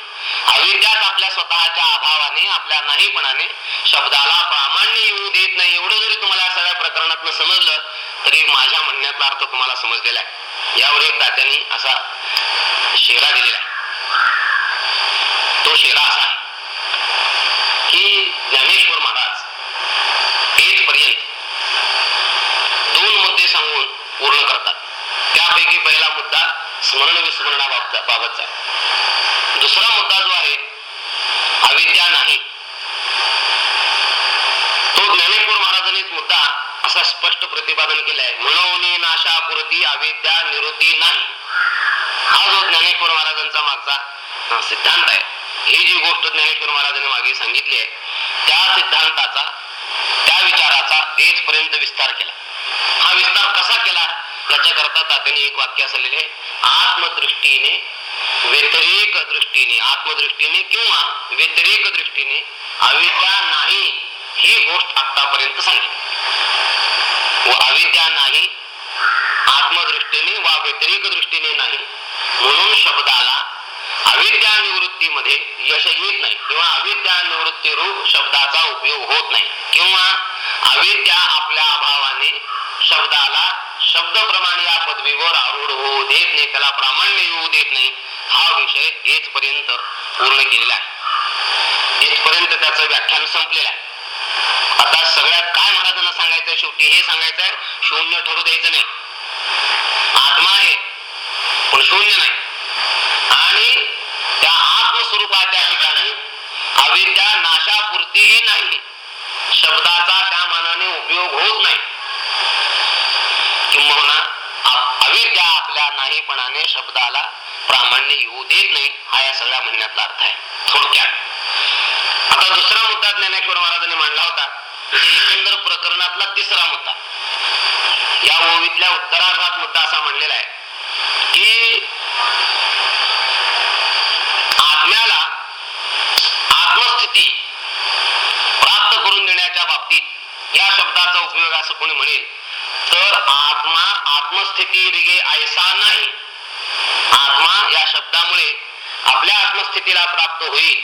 अविद्यात आपल्या स्वतःच्या अभावाने आपल्या नाहीपणाने शब्दाला प्रामाण्य येऊ देत नाही. एवढं जरी तुम्हाला या सगळ्या प्रकरणात समजलं तरी माझ्या म्हणण्यातला अर्थ तुम्हाला समजलेला आहे. यावर एक तात्यांनी असा शेरा दिलेला आहे. तो शेरा असा आहे की ज्ञानेश्वर महाराज येथपर्यंत दोन मुद्दे सांगून पूर्ण करतात. त्यापैकी पहिला मुद्दा स्मरण विस्मरणाबाबतचा बाबतचा. आहे दुसरा मुद्दा जो आहे अविद्या नाही. तो ज्ञानेश्वर महाराजांनी मुद्दा असा स्पष्ट प्रतिपादन केलाय म्हणून नाशापुरती अविद्या निवृत्ती नाही. हा जो ज्ञानेश्वर महाराजांचा मागचा सिद्धांत आहे. ही जी गोष्ट ज्ञानेश्वर महाराजांनी मागे सांगितली आहे त्या सिद्धांताचा त्या विचाराचा येथपर्यंत विस्तार केला. हा विस्तार कसा केला? याच्याकरता तात्याने एक वाक्य असलेले आहे आत्मदृष्टीने व्यतिरेक दृष्टीने आत्मदृष्टीने किंवा व्यतिरेक दृष्टीने अविद्या नाही ही गोष्ट आतापर्यंत सांगितली. व अविद्या नाही आत्मदृष्टीने वा व्यतिरेक दृष्टीने नाही म्हणून शब्दाला अविद्या निवृत्तीमध्ये यश येत नाही किंवा अविद्या निवृत्ती रूप शब्दाचा उपयोग होत नाही किंवा अविद्या आपल्या अभावाने शब्दाला शब्दप्रमाणे या पदवीवर आरूढ होऊ देत नाही त्याला प्रामाण्य येऊ देत नाही. हा विषय येथपर्यंत पूर्ण केलेला आहे. येथपर्यंत त्याचं व्याख्यान संपलेलं आहे. आता सगळ्यात काय महाराजांना सांगायचं शेवटी? हे सांगायचंय शून्य ठरू द्यायचं नाही. आत्मा आहे पण शून्य नाही. आणि त्या आत्मस्वरूपाच्या ठिकाणी अविद्या नाशापुरतीही नाही. शब्दाचा त्या मानाने उपयोग होत नाही. नाहीपणाने शब्दाला प्रामाण्य येऊ देत नाही हा या सगळ्या म्हणण्यातला अर्थ आहे. थोडक्यात. आता दुसरा मुद्दा ज्ञानेश्वर महाराजांनी मांडला होता. एकंदर प्रकरणातला तिसरा मुद्दा. या ओवीतल्या उत्तरार्धात मुद्दा असा म्हणलेला आहे की आत्म्याला आत्मस्थिती प्राप्त करून देण्याच्या बाबतीत या शब्दाचा उपयोग असं कोणी म्हणेल? तर आत्मा आत्मस्थिती ऐसा नाही. आत्मा या शब्दामुळे आपल्या आत्मस्थितीला प्राप्त होईल.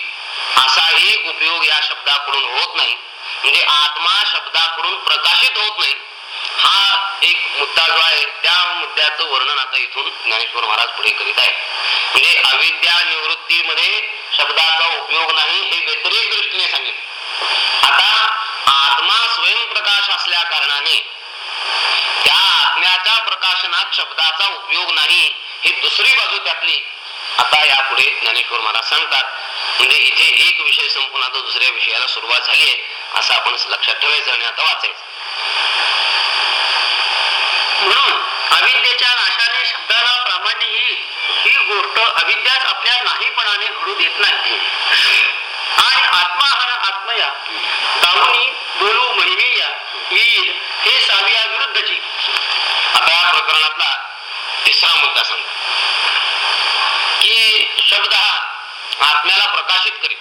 असाही उपयोग या शब्दाकडून होत नाही. म्हणजे आत्मा शब्दाकडून प्रकाशित होत नाही. हा एक मुद्दा जो आहे त्या मुद्द्याचं वर्णन आता इथून ज्ञानेश्वर महाराज पुढे करीत आहे म्हणजे अविद्या निवृत्तीमध्ये शब्दाचा उपयोग नाही हे व्यतिरिक्त दृष्टीने सांगितले. आता आत्मा स्वयंप्रकाश असल्या कारणाने त्या आज्ञाच्या प्रकाशनात शब्दाचा उपयोग नाही ही दुसरी बाजू त्यातली. आता यापुढे ज्ञानेश्वर महाराज सांगतात म्हणजे इथे एक विषय संपून आता दुसऱ्या विषयाला सुरुवात झाली आहे असं आपण लक्षात ठेवायचं आणि आता वाचायचं. म्हणून अविद्येच्या नाशाने शब्दाला प्रामाण्य येईल ही गोष्ट अविद्याच आपल्या नाहीपणाने घडू देत नाही. आणि आत्मा हा आत्मया. दावणी बोलू म्हणिमेया येईल हे साविया विरुद्धची. आता या प्रकरणातला तिसरा मुद्दा सांगतो. की शब्द हा आत्म्याला प्रकाशित करीत.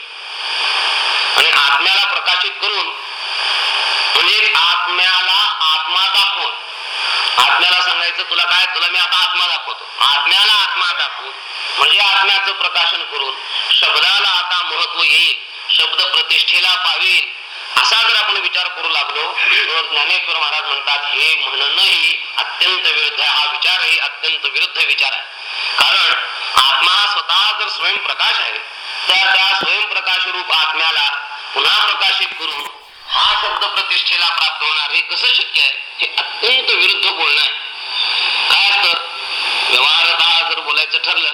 आणि आत्म्याला प्रकाशित करून म्हणजे आत्म्याला आत्मा दाखवून. आत्म्याला सांगायचं तुला काय? तुला मी आता आत्मा दाखवतो. आत्म्याला आत्मा दाखवून म्हणजे आत्म्याचं प्रकाशन करून शब्दाला आता महत्त्व येईल. शब्द प्रतिष्ठेला पावेल. असा जर आपण विचार करू लागलो तर ज्ञानेश्वर महाराज म्हणतात हे म्हणणंही अत्यंत विरुद्ध आहे. हा विचारही अत्यंत विरुद्ध विचार आहे. कारण आत्मा स्वतः जर स्वयंप्रकाश आहे तर त्या स्वयंप्रकाश रूप आत्म्याला पुन्हा प्रकाशित करून हा शब्द प्रतिष्ठेला प्राप्त होणार हे कसं शक्य आहे? हे अत्यंत विरुद्ध बोलणं आहे. काय असतं? व्यवहारता जर बोलायचं ठरलं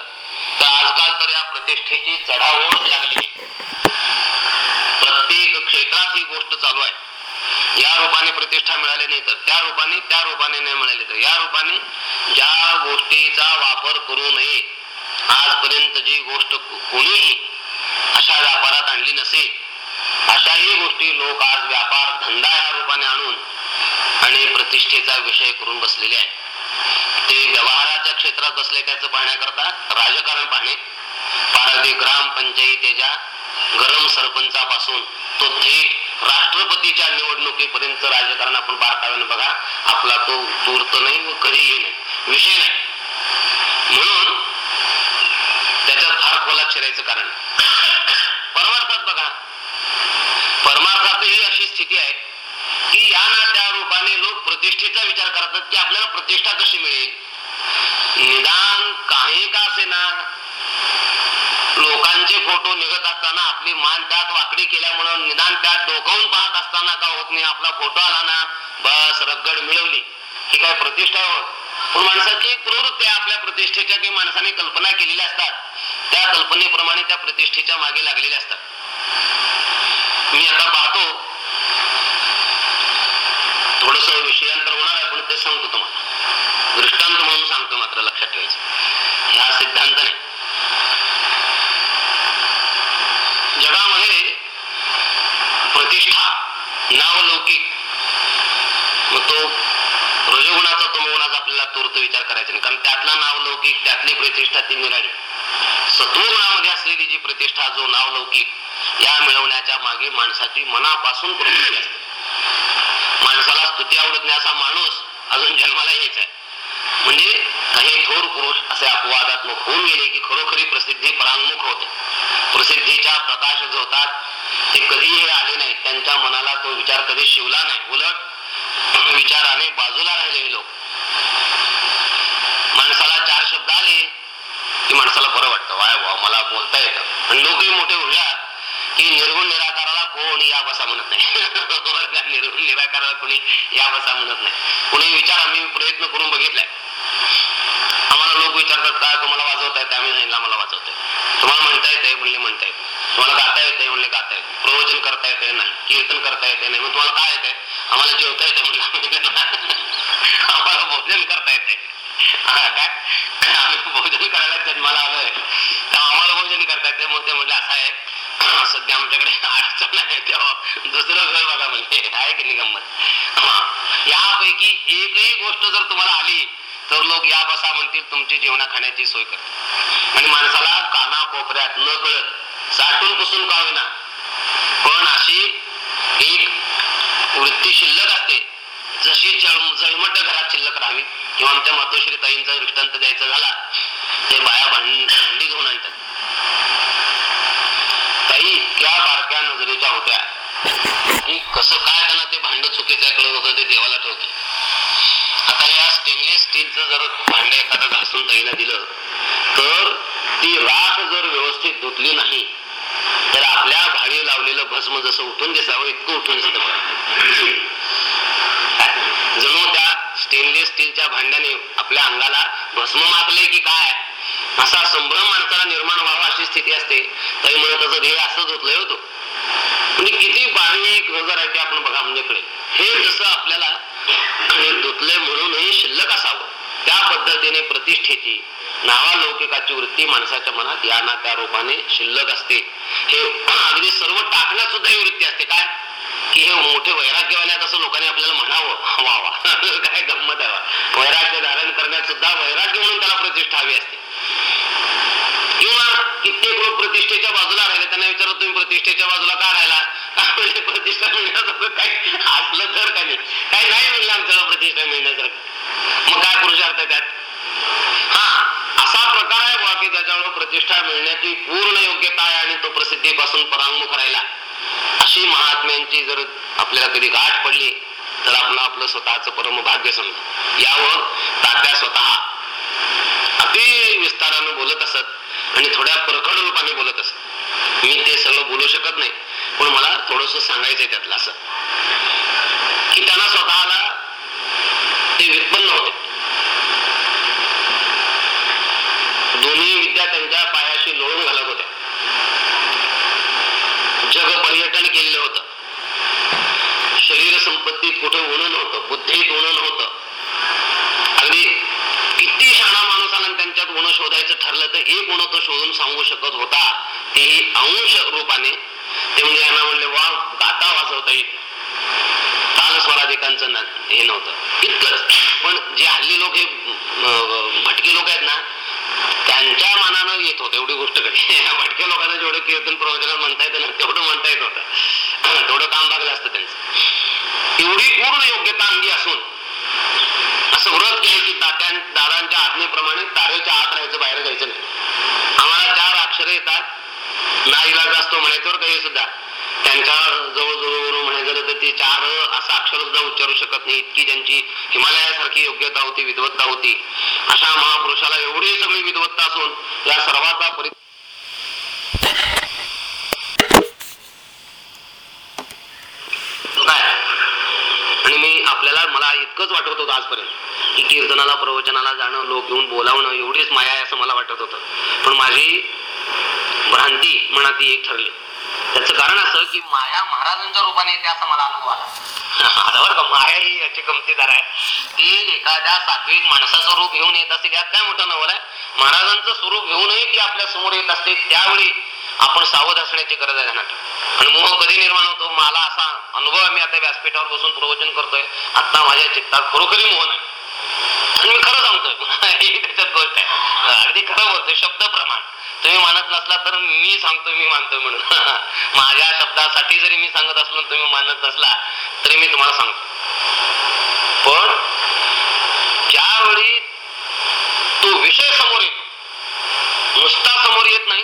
तर आजकाल तर या प्रतिष्ठेची चढाओढ लागली. गोष्ट चालू आहे. या रूपाने प्रतिष्ठा मिळाली नाही तर त्या रूपाने त्या रूपाने नाही मिळाली तर. या रूपाने ज्या गोष्टीचा वापर करू नये आजपर्यंत जी गोष्ट कोणीही अशा व्यापारात आणली नसेल अशाही गोष्टी लोक आज व्यापार धंदा या रूपाने आणून आणि प्रतिष्ठेचा विषय करून बसलेले आहे ते व्यवहाराच्या क्षेत्रात बसले त्याचं पाहण्याकरता राजकारण पाहणे पारधी ग्रामपंचायतीच्या गरम सरपंचापासून तो थेट राष्ट्रपतीच्या निवडणुकीपर्यंत राजकारण आपण बारकाव्याने बघा आपला तो तूर्त नाही व कधी नाही विषय नाही. म्हणून त्याच्यात फार खोलात शिरायचं कारण परमार्थात बघा परमार्थातही अशी स्थिती आहे की या ना त्या रूपाने लोक प्रतिष्ठेचा विचार करतात की आपल्याला प्रतिष्ठा कशी मिळेल? निदान काही का असेना लोकांचे फोटो निघत असताना आपली मान त्यात वाकडी केल्यामुळे निदान त्यात डोकावून पाहत असताना का होत नाही आपला फोटो आला ना बस रगड मिळवली. ही काय प्रतिष्ठा होत पण माणसाची प्रवृत्ती आपल्या प्रतिष्ठेच्या काही माणसाने कल्पना केलेल्या असतात. त्या कल्पनेप्रमाणे त्या प्रतिष्ठेच्या मागे लागलेल्या असतात. मी आता पाहतो थोडस विषयांतर होणार आहे पण ते सांगतो तुम्हाला दृष्टांत म्हणून सांगतो मात्र लक्षात ठेवायचं ह्या सिद्धांत नाही जगामध्ये प्रतिष्ठा नावलौकिक मग तो रजगुणाचा तमोगुणाचा आपल्याला तूर्त विचार करायचा नाही. कारण त्यातला नावलौकिक त्यातली प्रतिष्ठा ती निराळी. सत्वगुणामध्ये असलेली जी प्रतिष्ठा जो नावलौकिक या मिळवण्याच्या मागे माणसाची मनापासून प्रवृत्ती असते. माणसाला स्तुती आवडत नाही असा माणूस अजून जन्माला यायचा आहे. म्हणजे काही थोर पुरुष असे अपवादात्मक होऊन गेले की खरोखरी प्रसिद्धी परांगमुख होते. प्रसिद्धीच्या प्रकाश जो होतात ते कधीही आले नाही त्यांच्या मनाला तो विचार कधी शिवला नाही. उलट विचाराने बाजूला राहिलेले लोक माणसाला चार शब्द आले की माणसाला बरं वाटतं. वाय वा मला बोलता येतं. आणि लोकही मोठे होऊया की निर्गुण निराकाराला कोण या बसा म्हणत नाही. निर्गुण निराकाराला कोणी या बसा म्हणत नाही. कोणी विचार आम्ही प्रयत्न करून बघितलाय. आम्हाला लोक विचारतात का तुम्हाला वाजवता येते आम्ही सांगितलं आम्हाला वाजवता तुम्हाला म्हणता येते म्हणले म्हणता येते तुम्हाला गाता येते म्हणले गाता येते प्रवचन करता येते नाही कीर्तन करता येते नाही. मग तुम्हाला काय येते आम्हाला जेवता येते म्हणलं. आम्हाला भोजन करता येते काय आम्ही भोजन करायला जन्माला आलोय. तर आम्हाला भोजन करतात ते मोठे म्हणजे म्हटलं असं आहे. सध्या आमच्याकडे अडचण आहे. तेव्हा दुसरं घर बघा म्हणजे आहे की नाही यापैकी एकही गोष्ट जर तुम्हाला आली तर लोक या बसा म्हणतील तुमची जेवणा खाण्याची सोय करतात. आणि माणसाला काना कोपऱ्यात न कळत साठून पुसून का होईना. पण अशी एक वृत्ती शिल्लक असते. जशी जळमट घरात शिल्लक राहावी किंवा आमच्या मातोश्री ताईंचा दृष्टांत द्यायचा झाला ते बाया भांडी घेऊन आणतात. ताई इतक्या बारक्या नजरेच्या होत्या. की कसं काय त्यांना ते भांड चुकीचं कळत होतं ते देवाला ठेवते आता या स्टेनलेस स्टीलचं जर भांड एखादं घासून ताईला दिलं तर ती राख जर व्यवस्थित धुतली नाही तर आपल्या भावी लावलेलं भस्म जसं उठून दिसावं इतकं उठून दिसत जणू त्या स्टेनलेस स्टीलच्या भांड्याने आपल्या अंगाला भस्म मातले की काय? असा संभ्रम माणसाला निर्माण व्हावा अशी स्थिती असते. तरी म्हणून त्याचं ध्येय असंच होतलंय होतो म्हणजे किती बारीक नजर आहे ते आपण बघा म्हणजे हे जसं आपल्याला धुतलंय म्हणूनही शिल्लक असावं. त्या पद्धतीने प्रतिष्ठेची नावालौकिकाची वृत्ती माणसाच्या मनात या ना त्या रूपाने शिल्लक असते. हे अगदी सर्व टाकण्यात सुद्धा ही वृत्ती असते. काय? की हे मोठे वैराग्यवाले आहेत असं लोकांनी आपल्याला म्हणावं. वा वा. काय गंमत आहे वा. वैराग्य धारण करण्यात सुद्धा वैराग्य म्हणून त्याला प्रतिष्ठा हवी असते. किंवा कित्येक लोक प्रतिष्ठेच्या बाजूला राहिले त्यांना विचारत तुम्ही प्रतिष्ठेच्या बाजूला का राहिला? म्हणजे प्रतिष्ठा मिळण्यासारखं काही असलं तर काही काही नाही मिळलं आमच्याला प्रतिष्ठा मिळण्यासारखं. मग काय पुरुषार्थ त्यात? हा असा प्रकार आहे बाकी की प्रतिष्ठा मिळण्याची पूर्ण योग्यता आहे आणि तो प्रसिद्धीपासून परांगमुख राहिला. अशी महात्म्यांची जर आपल्याला कधी गाठ पडली तर आपण आपलं स्वतःच परम भाग्य समजा. यावर तात्या स्वतः. अति विस्तारानं बोलत असत आणि थोड्या प्रखड रूपाने बोलत असत. मी ते सगळं बोलू शकत नाही पण मला थोडस सांगायचंय त्यातलं असं. की त्यांना स्वतःला ते व्युत्पन्न होते दोन्ही विद्या त्यांच्या पायाशी लोळून घालत होत्या जग पर्यटन केलेलं होतं शरीर संपत्तीत कुठे ओलं नव्हतं बुद्धीत ओलं नव्हतं. अगदी किती शाणा माणूस आला त्यांच्यात गुण शोधायचं ठरलं तर एक गुण तो शोधून सांगू शकत होता. तेही अंश रूपाने. ते म्हणजे यांना म्हणले वा गाता वाजवता येत ताल स्वराधिकांचं ना हे नव्हतं. इतकंच. पण जे हल्ली लोक हे भटके लोक आहेत ना त्यांच्या मनानं येत होतं एवढी गोष्ट कधी. भटक्या लोकांना जेवढं कीर्तन प्रवचनात म्हणता येतं ना तेवढं म्हणता येत होतं. तेवढं काम लागलं असतं त्यांचं. एवढी पूर्ण योग्यता अंगी असून असं व्रत केलं की तात्या दादांच्या आज्ञेप्रमाणे तारेच्या आत राहायचं बाहेर जायचं नाही. आम्हाला चार अक्षरे येतात. ना इलाज असतो म्हणायचं बरं काही सुद्धा. त्यांच्या जवळ जवळ म्हणायचं तर ती चार असं अक्षर सुद्धा उच्चारू शकत नाही इतकी त्यांची हिमालयासारखी योग्यता होती विद्वत्ता होती. अशा महापुरुषाला एवढी सगळी विद्वत्ता असून या सर्वाचा परि काय आणि मी आपल्याला मला इतकंच वाटत होतं आजपर्यंत. की कीर्तनाला प्रवचनाला जाणं लोक येऊन बोलावणं एवढीच माया आहे असं मला वाटत होतं. पण माझी भ्रांती म्हणा ती एक ठरली. त्याचं कारण असं की माया महाराजांच्या रूपाने येते असं मला अनुभव आला. आता बरं का माया ही याची कमतीदार आहे. ती एखाद्या सात्विक माणसाचं रूप घेऊन येत असते यात काय मोठं नवल आहे? महाराजांचं स्वरूप घेऊनही ती आपल्यासमोर येत असते त्यावेळी आपण सावध असण्याची गरज आहे आणि मोह कधी निर्माण होतो? मला असा अनुभव आहे मी आता व्यासपीठावर बसून प्रवचन करतोय. आता माझ्या चित्तात खरोखरी मोह नाही. आणि मी खरं सांगतोय त्याच्यात गोष्ट आहे. अगदी खरं बोलतोय शब्द प्रमाण. तुम्ही मानत नसला तर मी सांगतोय मी मानतोय म्हणून. माझ्या शब्दासाठी जरी मी सांगत असलो आणि तुम्ही मानत नसला तरी मी तुम्हाला सांगतो. पण ज्यावेळी तो विषय समोर येतो नुसता समोर येत नाही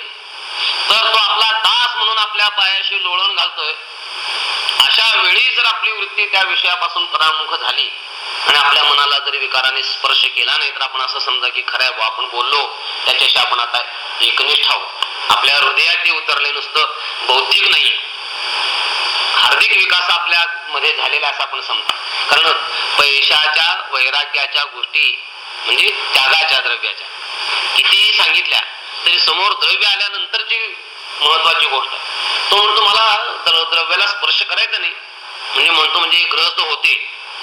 तर तो आपला दास म्हणून आपल्या पायाशी लोळण घालतोय. अशा वेळी जर आपली वृत्ती त्या विषयापासून परामुख झाली आणि आपल्या मनाला जरी विकाराने स्पर्श केला नाही तर आपण असं समजा की खरंय आहे आपण बोललो त्याच्याशी आपण आता एकनिष्ठ आहोत. आपल्या हृदयात ते उतरले नुसतं बौद्धिक नाही. हार्दिक विकास आपल्या मध्ये झालेला असं आपण समजा. कारण पैशाच्या वैराग्याच्या गोष्टी म्हणजे त्यागाच्या द्रव्याच्या कितीही सांगितल्या तरी समोर द्रव्य आल्यानंतरची महत्वाची गोष्ट तो म्हणतो मला द्रव्याला स्पर्श करायचा नाही. म्हणजे म्हणतो म्हणजे एक ग्रस्त होते.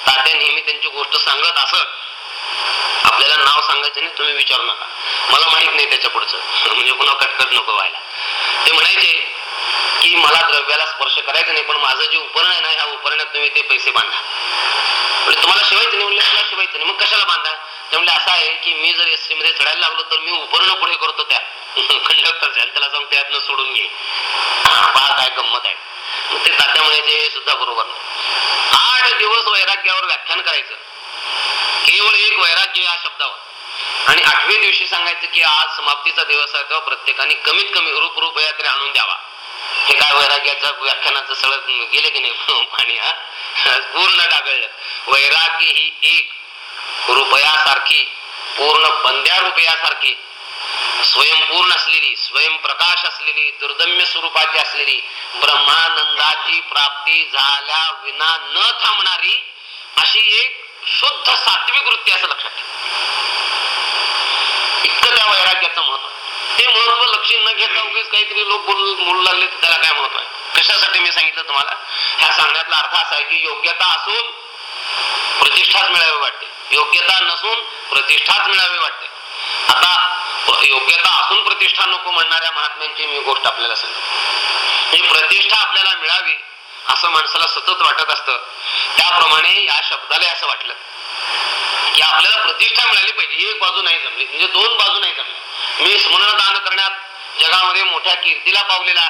तात्या नेहमी त्यांची गोष्ट सांगत असत. आपल्याला नाव सांगायचं नाही तुम्ही विचारू नका. मला माहीत नाही त्याच्या पुढचं. म्हणजे पुन्हा कटकट नको व्हायला. ते म्हणायचे की मला द्रव्याला स्पर्श करायचं नाही पण माझं जे उपकरण आहे ना ह्या उपरण्यात तुम्ही ते पैसे बांधा. म्हणजे तुम्हाला शिवायचं नाही म्हणलं मला शिवायचं नाही. मग कशाला बांधा? त्यामुळे असं आहे की मी जर एसटी मध्ये चढायला लागलो तर मी उभरणं पुढे करतो त्या. कंडक्टरच्या त्याला जाऊन त्यातनं सोडून घे. पहा काय गंमत आहे. ते तात्यामुळे ते सुद्धा बरोबर आठ दिवस वैराग्यावर व्याख्यान करायचं. केवळ एक वैराग्य या शब्दावर. आणि आठव्या दिवशी सांगायचं की आज समाप्तीचा दिवस आहे तेव्हा प्रत्येकाने कमीत कमी रूप रुपया तरी आणून द्यावा. हे काय वैराग्याचं व्याख्यानाचं सगळं गेले की नाही? पाणी हा? पूर्ण डागळलं वैराग्य ही एक रुपयासारखी पूर्ण पंध्या रुपयासारखी स्वयंपूर्ण असलेली स्वयंप्रकाश असलेली दुर्दम्य स्वरूपाची असलेली ब्रह्मानंदाची प्राप्ती झाल्या विना न थांबणारी अशी एक शुद्ध सात्विक वृत्ती असं लक्षात ठेवा. इतकं त्या वैराग्याचं महत्त्व ते महत्त्व लक्ष न घेता उगीच काहीतरी लोक बोल बोलू लागले त्याला काय महत्त्व आहे? कशासाठी मी सांगितलं तुम्हाला? ह्या सांगण्यातला अर्थ असा आहे की योग्यता असून प्रतिष्ठाच मिळावी वाटते. योग्यता नसून प्रतिष्ठाच मिळावी वाटते. आता योग्यता असून प्रतिष्ठा नको म्हणणाऱ्या महात्म्यांची मी गोष्ट आपल्याला सांगतो. ही प्रतिष्ठा आपल्याला मिळावी असं माणसाला सतत वाटत असतं. त्याप्रमाणे या शब्दाला असं वाटलं की आपल्याला प्रतिष्ठा मिळाली पाहिजे. एक बाजू नाही जमली. म्हणजे दोन बाजू नाही जमली मी स्मरणदान करण्यात जगामध्ये मोठ्या कीर्तीला पावलेला.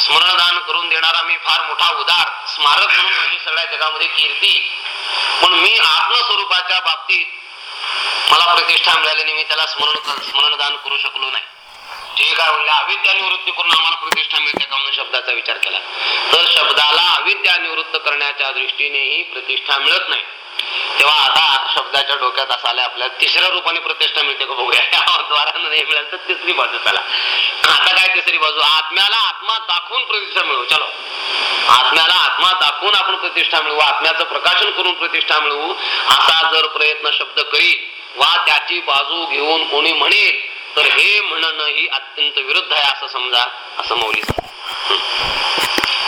स्मरणदान करून देणारा मी फार मोठा उदार स्मारक म्हणून माझी सगळ्या जगामध्ये कीर्ती पण मी आत्मस्वरूपाच्या बाबतीत मला प्रतिष्ठा मिळाल्याने मी त्याला स्मरण स्मरणदान करू शकलो नाही. ठीक काय म्हणले अविद्या निवृत्ती करून आम्हाला प्रतिष्ठा मिळते का म्हणून शब्दाचा विचार केला. तर शब्दाला अविद्या निवृत्त करण्याच्या दृष्टीनेही प्रतिष्ठा मिळत नाही. तेव्हा आता शब्दाच्या डोक्यात असं आलं आपल्या तिसऱ्या रूपाने प्रतिष्ठा मिळते का बघूया. द्वारानं नाही मिळालं तर तिसरी बाजू चला. आता काय तिसरी बाजू? आत्म्याला आत्मा दाखवून प्रतिष्ठा मिळवू. चलो. आत्म्याला आत्मा दाखवून आपण प्रतिष्ठा मिळवू. आत्म्याचं प्रकाशन करून प्रतिष्ठा मिळवू असा जर प्रयत्न शब्द करीत वा त्याची बाजू घेऊन कोणी म्हणेल तर हे म्हणणं ही अत्यंत विरुद्ध आहे असं समजा असं मौली